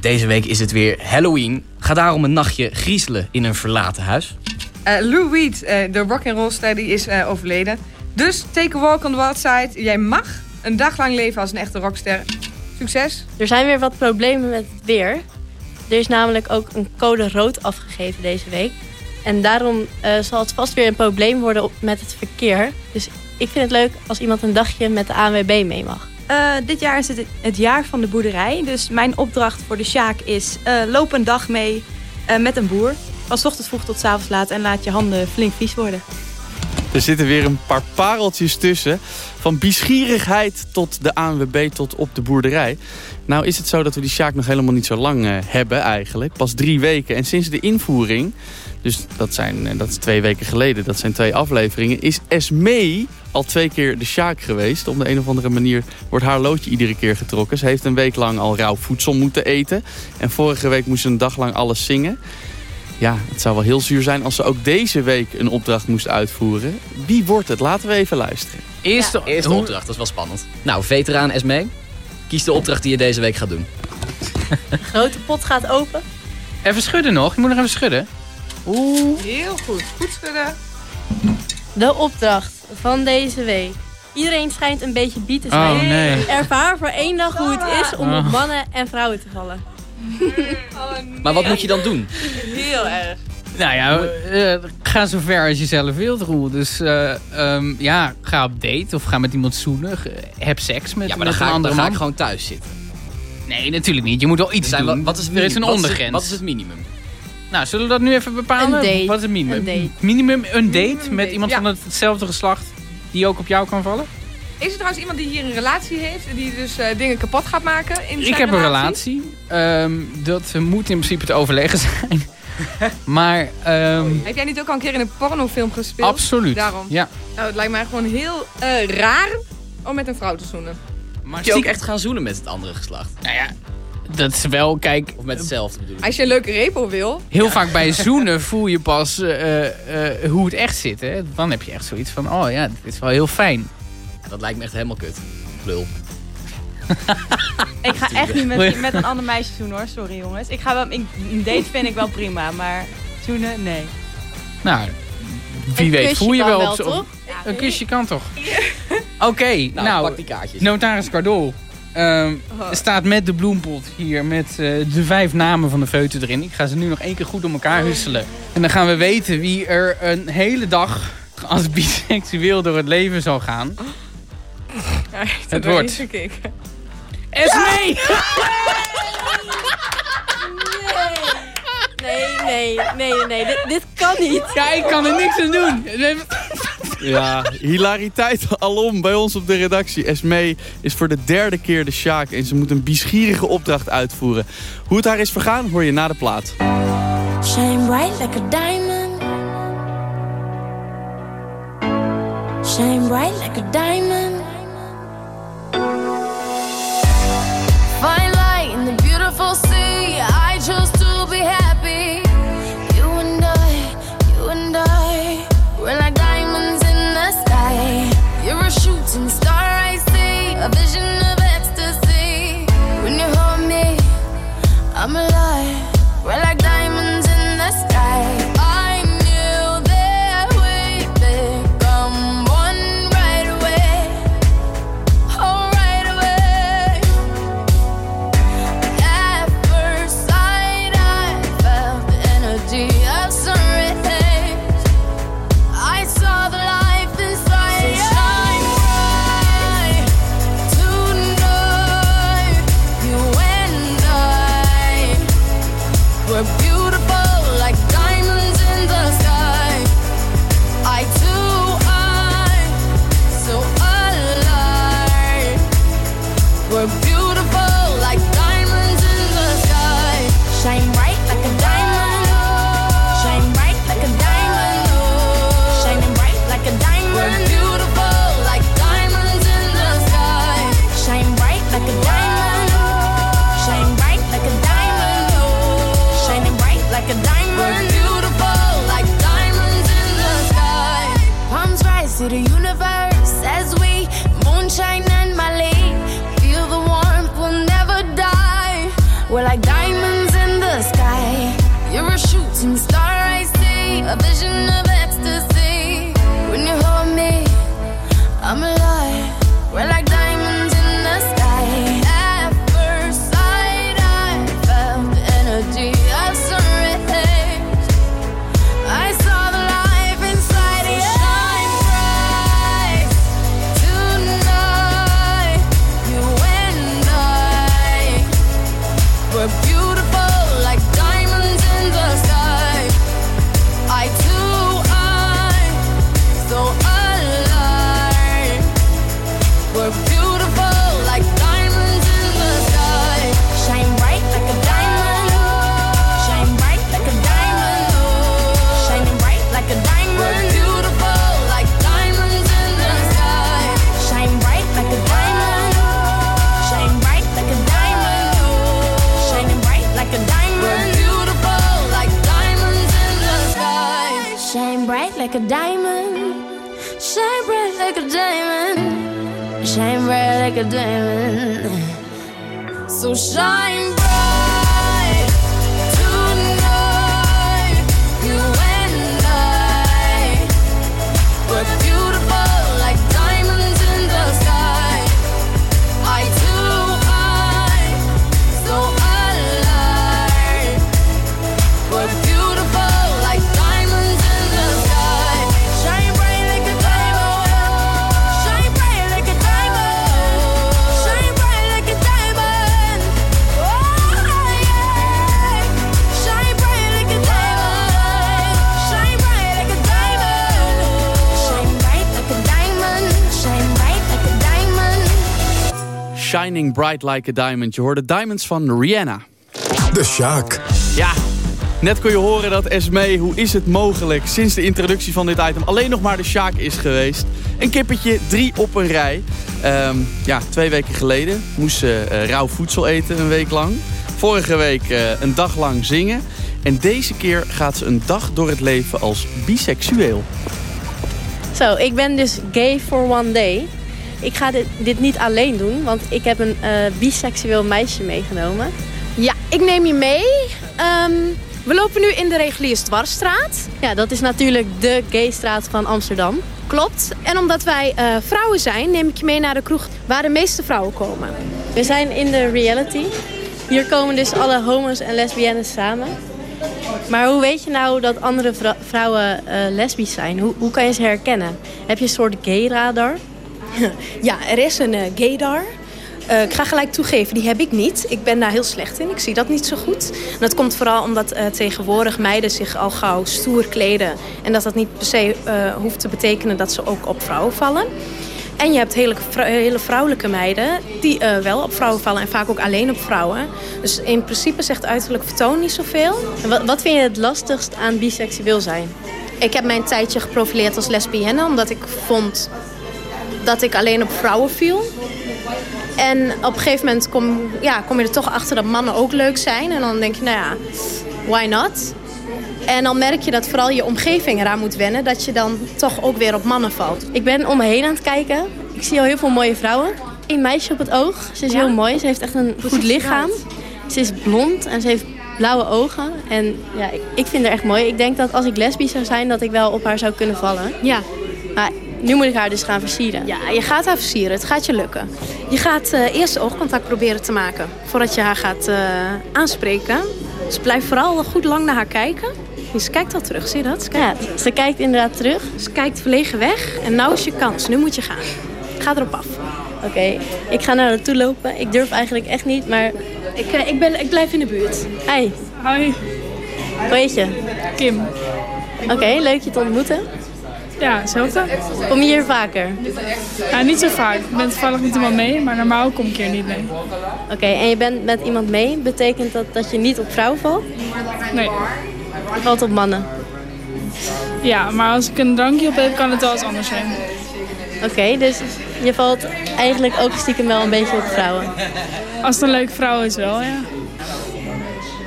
Deze week is het weer Halloween. Ga daarom een nachtje griezelen in een verlaten huis. Eh, Lou Reed, eh, de rock'n'rollster, die is eh, overleden. Dus take a walk on the wild side. Jij mag een dag lang leven als een echte rockster. Succes. Er zijn weer wat problemen met het weer. Er is namelijk ook een code rood afgegeven deze week. En daarom eh, zal het vast weer een probleem worden op, met het verkeer. Dus ik vind het leuk als iemand een dagje met de ANWB mee mag. Eh, dit jaar is het het jaar van de boerderij. Dus mijn opdracht voor de Sjaak is... eh, loop een dag mee eh, met een boer. Van ochtends vroeg tot avonds laat. En laat je handen flink vies worden. Er zitten weer een paar pareltjes tussen. Van biesgierigheid tot de ANWB tot op de boerderij. Nou is het zo dat we die Sjaak nog helemaal niet zo lang eh, hebben eigenlijk. Pas drie weken. En sinds de invoering, dus dat, zijn, eh, dat is twee weken geleden, dat zijn twee afleveringen, is Esmee al twee keer de Sjaak geweest. Op de een of andere manier wordt haar loodje iedere keer getrokken. Ze heeft een week lang al rauw voedsel moeten eten. En vorige week moest ze een dag lang alles zingen. Ja, het zou wel heel zuur zijn als ze ook deze week een opdracht moest uitvoeren. Wie wordt het? Laten we even luisteren. Eerste, opdracht, dat is wel spannend. Nou, veteraan Esmee. Kies de opdracht die je deze week gaat doen. De (laughs) grote pot gaat open. Even schudden nog. Je moet nog even schudden. Oeh. Heel goed. Goed schudden. De opdracht van deze week Iedereen schijnt een beetje bi te Oh, zijn. nee. Ervaar voor één dag hoe het is om op Oh. mannen en vrouwen te vallen. Maar wat moet je dan doen? Heel erg. Nou ja, eh, ga zo ver als je zelf wilt, Roel. Dus eh, ehm, ja, ga op date of ga met iemand zoenen. Heb seks met, Ja, maar met dan ga, een ik, dan andere ga man. ik gewoon thuis zitten. Nee, natuurlijk niet. Je moet wel iets zijn doen. wat is het er is een minimum? Wat is het- ondergrens. wat is het minimum? Nou, zullen we dat nu even bepalen? Een date. Wat is het minimum? Een date. Minimum een date met date, iemand ja. van het- hetzelfde geslacht die ook op jou kan vallen? Is er trouwens iemand die hier een relatie heeft en die dus eh, dingen kapot gaat maken in Ik zijn heb een relatie. Ehm, dat moet in principe te overleggen (laughs) zijn. maar ehm, Heb jij niet ook al een keer in een pornofilm gespeeld? absoluut. Daarom. Ja. Nou, het lijkt mij gewoon heel eh, raar om met een vrouw te zoenen. Maar Moet je ook echt gaan zoenen met het andere geslacht? Nou ja, dat is wel, kijk, Of met hetzelfde bedoel ik? Als je een leuke repel wil. heel vaak bij (laughs) zoenen voel je pas eh, eh, hoe het echt zit. Hè? Dan heb je echt zoiets van, oh ja, dit is wel heel fijn. Dat lijkt me echt helemaal kut. Lul. (laughs) Ik ga echt niet met, met een ander meisje zoenen hoor. Sorry jongens. Ik ga wel, ik, een date vind ik wel prima, maar zoenen, nee. Nou, wie Een weet voel je wel... op z'n- toch? Een kusje kan toch? (laughs) Oké, nou, Nou, pak die kaartjes. notaris Cardol ehm, staat met de bloempot hier met eh, de vijf namen van de feuten erin. Ik ga ze nu nog één keer goed door elkaar husselen. En dan gaan we weten wie er een hele dag als biseksueel door het leven zal gaan. Het wordt... gekeken. Esmee! Nee, nee, nee, nee, nee. Dit, dit kan niet. Ja, ik kan er niks aan doen. Ja, hilariteit alom bij ons op de redactie. Esmee is voor de derde keer de Sjaak en ze moet een biesgierige opdracht uitvoeren. Hoe het haar is vergaan hoor je na de plaat. Shine bright like a diamond. Shine bright like a diamond. Bright Like a Diamond. Je hoorde Diamonds van Rihanna. De Sjaak. Ja, net kon je horen dat Esmee, hoe is het mogelijk... sinds de introductie van dit item alleen nog maar de Sjaak is geweest. Een kippetje, drie op een rij. Ehm, ja, twee weken geleden moest ze eh, rauw voedsel eten een week lang. Vorige week eh, een dag lang zingen. En deze keer gaat ze een dag door het leven als biseksueel. Zo, ik ben dus gay for one day. Ik ga dit, dit niet alleen doen, want ik heb een eh, biseksueel meisje meegenomen. Ja, ik neem je mee. Ehm, we lopen nu in de reguliere Dwarsstraat. Ja, dat is natuurlijk de gaystraat van Amsterdam. Klopt. En omdat wij eh, vrouwen zijn, neem ik je mee naar de kroeg waar de meeste vrouwen komen. We zijn in de reality. Hier komen dus alle homo's en lesbiennes samen. Maar hoe weet je nou dat andere vrou- vrouwen eh, lesbisch zijn? Hoe, hoe kan je ze herkennen? Heb je een soort gay radar? (laughs) Ja, er is een eh, gaydar. Eh, ik ga gelijk toegeven, die heb ik niet. Ik ben daar heel slecht in. Ik zie dat niet zo goed. En dat komt vooral omdat eh, tegenwoordig meiden zich al gauw stoer kleden. En dat dat niet per se hoeft te betekenen dat ze ook op vrouwen vallen. En je hebt hele, vrou- hele vrouwelijke meiden die wel op vrouwen vallen en vaak ook alleen op vrouwen. Dus in principe zegt uiterlijk vertoon niet zoveel. Wat, wat vind je het lastigst aan biseksueel zijn? Ik heb mij een tijdje geprofileerd als lesbienne, omdat ik vond dat ik alleen op vrouwen viel. En op een gegeven moment kom, ja, kom je er toch achter dat mannen ook leuk zijn. En dan denk je, nou ja, why not? En dan merk je dat vooral je omgeving eraan moet wennen. Dat je dan toch ook weer op mannen valt. Ik ben om me heen aan het kijken. Ik zie al heel veel mooie vrouwen. Een meisje op het oog. Ze is Ja? heel mooi. Ze heeft echt een goed lichaam. Ze is blond en ze heeft blauwe ogen. En ja, ik, ik vind haar echt mooi. Ik denk dat als ik lesbisch zou zijn, dat ik wel op haar zou kunnen vallen. Ja. Maar nu moet ik haar dus gaan versieren. Ja, je gaat haar versieren. Het gaat je lukken. Je gaat eh, eerst oogcontact proberen te maken. Voordat je haar gaat eh, aanspreken. Dus blijf vooral goed lang naar haar kijken. Ze kijkt al terug, zie je dat? Ze kijkt, Ja, ze kijkt inderdaad terug. ze kijkt verlegen weg. En nou is je kans. Nu moet je gaan. Ga erop af. Oké, ik ga naar haar toe lopen. Ik durf eigenlijk echt niet, maar... Ik, eh, ik, ben, ik blijf in de buurt. Hey, Hoi, hoe heet je? Kim. Oké, leuk je te ontmoeten. Ja, hetzelfde. Kom je hier vaker? Ja, niet zo vaak. Ik ben toevallig met iemand mee, maar normaal kom ik hier niet mee. Oké, en je bent met iemand mee. Betekent dat dat je niet op vrouwen valt? Nee. Je valt op mannen. Ja, maar als ik een drankje op heb, kan het wel eens anders zijn. Oké, dus je valt eigenlijk ook stiekem wel een beetje op vrouwen. Als het een leuke vrouw is wel, ja.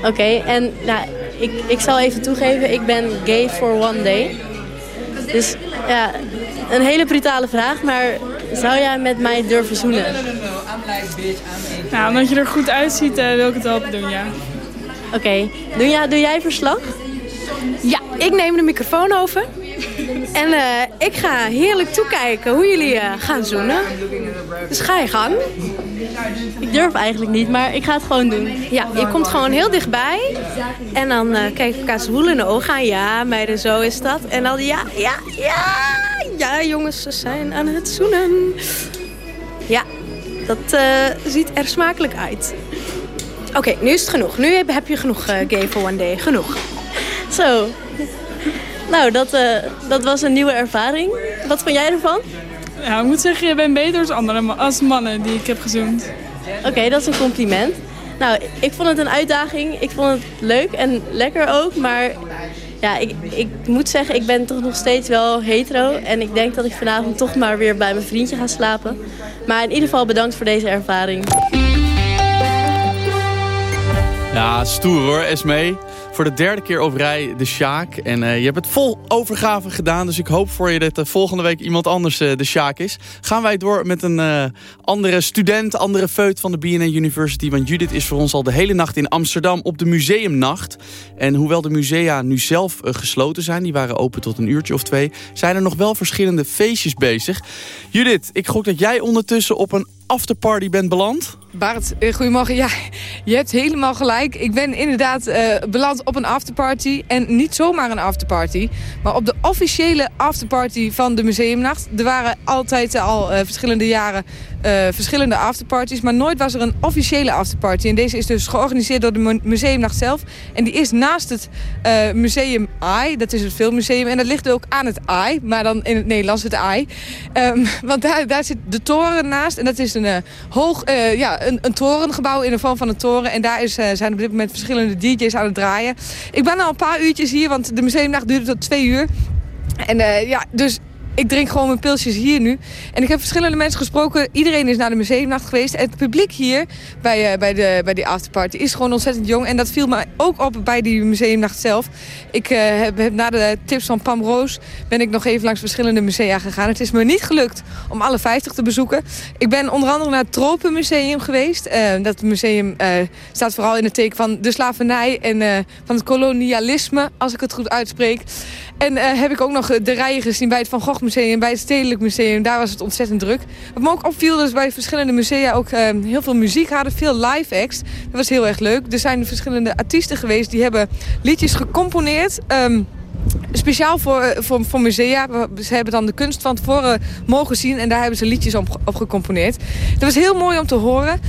Oké, en nou, ik, ik zal even toegeven, ik ben gay for one day. Dus ja, een hele brutale vraag, maar zou jij met mij durven zoenen? Nou, omdat je er goed uitziet, eh, wil ik het wel doen, ja. Oké, doe, ja, doe jij verslag? Ja, ik neem de microfoon over. En eh, ik ga heerlijk toekijken hoe jullie eh, gaan zoenen. Dus ga je gang. Ik durf eigenlijk niet, maar ik ga het gewoon doen. Ja, je komt gewoon heel dichtbij. En dan eh kijk je elkaar zwoel in de ogen aan. Ja, meiden, zo is dat. En dan ja, ja, ja. Ja, jongens, ze zijn aan het zoenen. Ja, dat ziet er smakelijk uit. Oké, nu is het genoeg. Nu heb, heb je genoeg eh, gay for one day. Genoeg. Zo. Nou, dat, eh, dat was een nieuwe ervaring. Wat vond jij ervan? Ja, ik moet zeggen, je bent beter als, andere, als mannen die ik heb gezoend. Oké, dat is een compliment. Nou, ik vond het een uitdaging. Ik vond het leuk en lekker ook. Maar ja, ik, ik moet zeggen, ik ben toch nog steeds wel hetero. En ik denk dat ik vanavond toch maar weer bij mijn vriendje ga slapen. Maar in ieder geval bedankt voor deze ervaring. Ja, stoer hoor, Esmee. Voor de derde keer op rij de Sjaak. En eh, je hebt het vol overgave gedaan. Dus ik hoop voor je dat uh, volgende week iemand anders uh, de Sjaak is. Gaan wij door met een uh, andere student, andere feut van de BNN University. Want Judith is voor ons al de hele nacht in Amsterdam op de museumnacht. En hoewel de musea nu zelf gesloten zijn, die waren open tot een uurtje of twee... zijn er nog wel verschillende feestjes bezig. Judith, ik gok dat jij ondertussen op een afterparty bent beland. Bart, uh, goedemorgen. Ja, je hebt helemaal gelijk. Ik ben inderdaad uh, beland op een afterparty. En niet zomaar een afterparty, maar op de officiële afterparty van de museumnacht. Er waren altijd al uh, verschillende jaren eh, verschillende afterparties, maar nooit was er een officiële afterparty. En deze is dus georganiseerd door de mu- museumnacht zelf. En die is naast het eh, museum AI, dat is het filmmuseum. En dat ligt ook aan het AI, maar dan in het Nederlands het AI. Ehm, (laughs) want daar, daar zit de toren naast. En dat is een, eh, hoog, eh, ja, een, een torengebouw in de vorm van een toren. En daar is, eh, zijn op dit moment verschillende DJ's aan het draaien. Ik ben al een paar uurtjes hier, want de museumnacht duurde tot twee uur. En eh, ja, dus ik drink gewoon mijn pilsjes hier nu. En ik heb verschillende mensen gesproken. Iedereen is naar de museumnacht geweest. En het publiek hier bij, eh, bij, de, bij die afterparty is gewoon ontzettend jong. En dat viel me ook op bij die museumnacht zelf. Ik eh, heb, na de tips van Pam Roos ben ik nog even langs verschillende musea gegaan. Het is me niet gelukt om alle 50 te bezoeken. Ik ben onder andere naar het Tropenmuseum geweest. Eh, dat museum staat vooral in het teken van de slavernij en van het kolonialisme, als ik het goed uitspreek. En heb ik ook nog de rijen gezien bij het Van Gogh Bij het Stedelijk Museum. Daar was het ontzettend druk. Wat me ook opviel, is bij verschillende musea ook eh, heel veel muziek hadden, veel live acts. Dat was heel erg leuk. Er zijn verschillende artiesten geweest die hebben liedjes gecomponeerd. ehm, Speciaal voor, eh, voor, voor musea. Ze hebben dan de kunst van tevoren mogen zien. En daar hebben ze liedjes op, op gecomponeerd. Dat was heel mooi om te horen.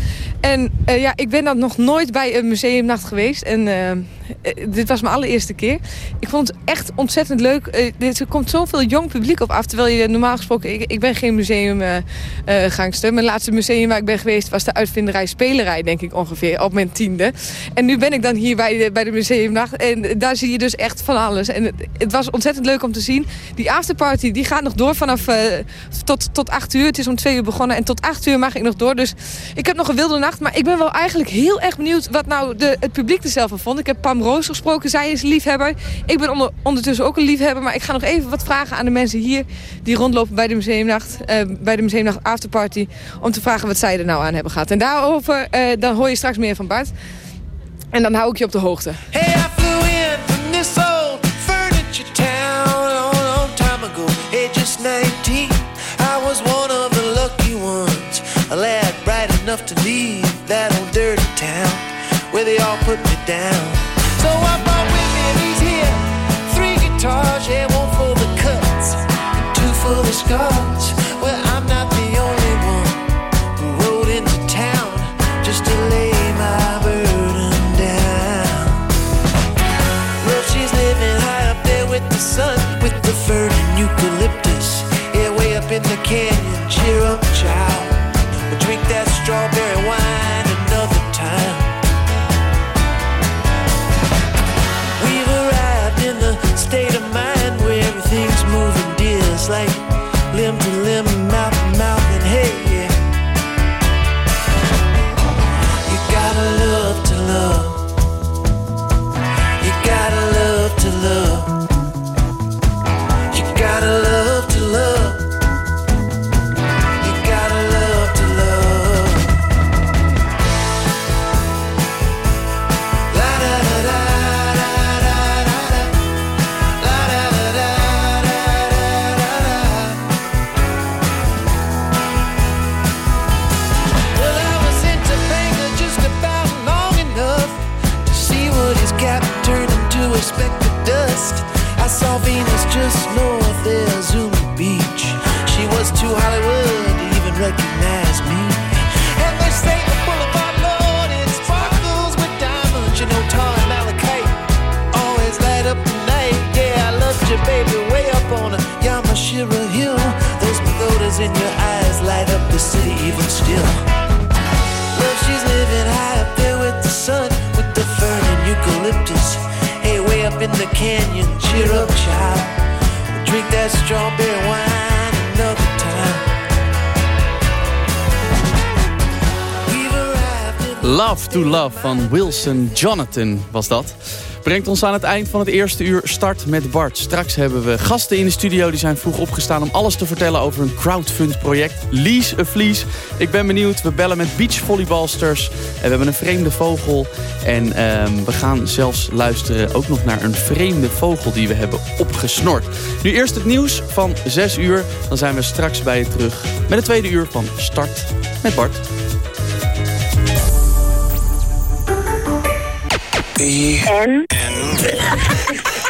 En eh, ja, ik ben dan nog nooit bij een museumnacht geweest. En eh, eh, dit was mijn allereerste keer. Ik vond het echt ontzettend leuk. Eh, er komt zoveel jong publiek op af. Terwijl je normaal gesproken... Ik, ik ben geen museumgangster. mijn laatste museum waar ik ben geweest... was de uitvinderij Spelerij, denk ik ongeveer. Op mijn tiende. En nu ben ik dan hier bij de, bij de museumnacht. En daar zie je dus echt van alles. En het, het was ontzettend leuk om te zien. Die afterparty die gaat nog door vanaf eh, tot, tot 8 uur. Het is om 2 uur begonnen. En tot 8 uur mag ik nog door. Dus ik heb nog een wilde nacht. Maar ik ben wel eigenlijk heel erg benieuwd wat nou de, het publiek er zelf van vond. Ik heb Roos gesproken. Zij is liefhebber. Ik ben onder, ondertussen ook een liefhebber. Maar ik ga nog even wat vragen aan de mensen hier die rondlopen bij de museumnacht. eh, bij de museumnacht afterparty. Om te vragen wat zij er nou aan hebben gehad. En daarover eh, dan hoor je straks meer van Bart. En dan hou ik je op de hoogte. Hey, I flew in from this old furniture town a long, time ago. Hey, just 19. I was one of the lucky ones. A lad bright enough to leave that old dirty town where they all put me down. Van Wilson Jonathan was dat. Brengt ons aan het eind van het eerste uur Start met Bart. Straks hebben we gasten in de studio die zijn vroeg opgestaan om alles te vertellen over een crowdfund project. Lease a Fleece. Ik ben benieuwd. We bellen met beachvolleybalsters. En we hebben een vreemde vogel. En ehm, we gaan zelfs luisteren ook nog naar een vreemde vogel die we hebben opgesnort. Nu eerst het nieuws van 6 uur. Dan zijn we straks bij je terug met het tweede uur van Start met Bart. En? (laughs)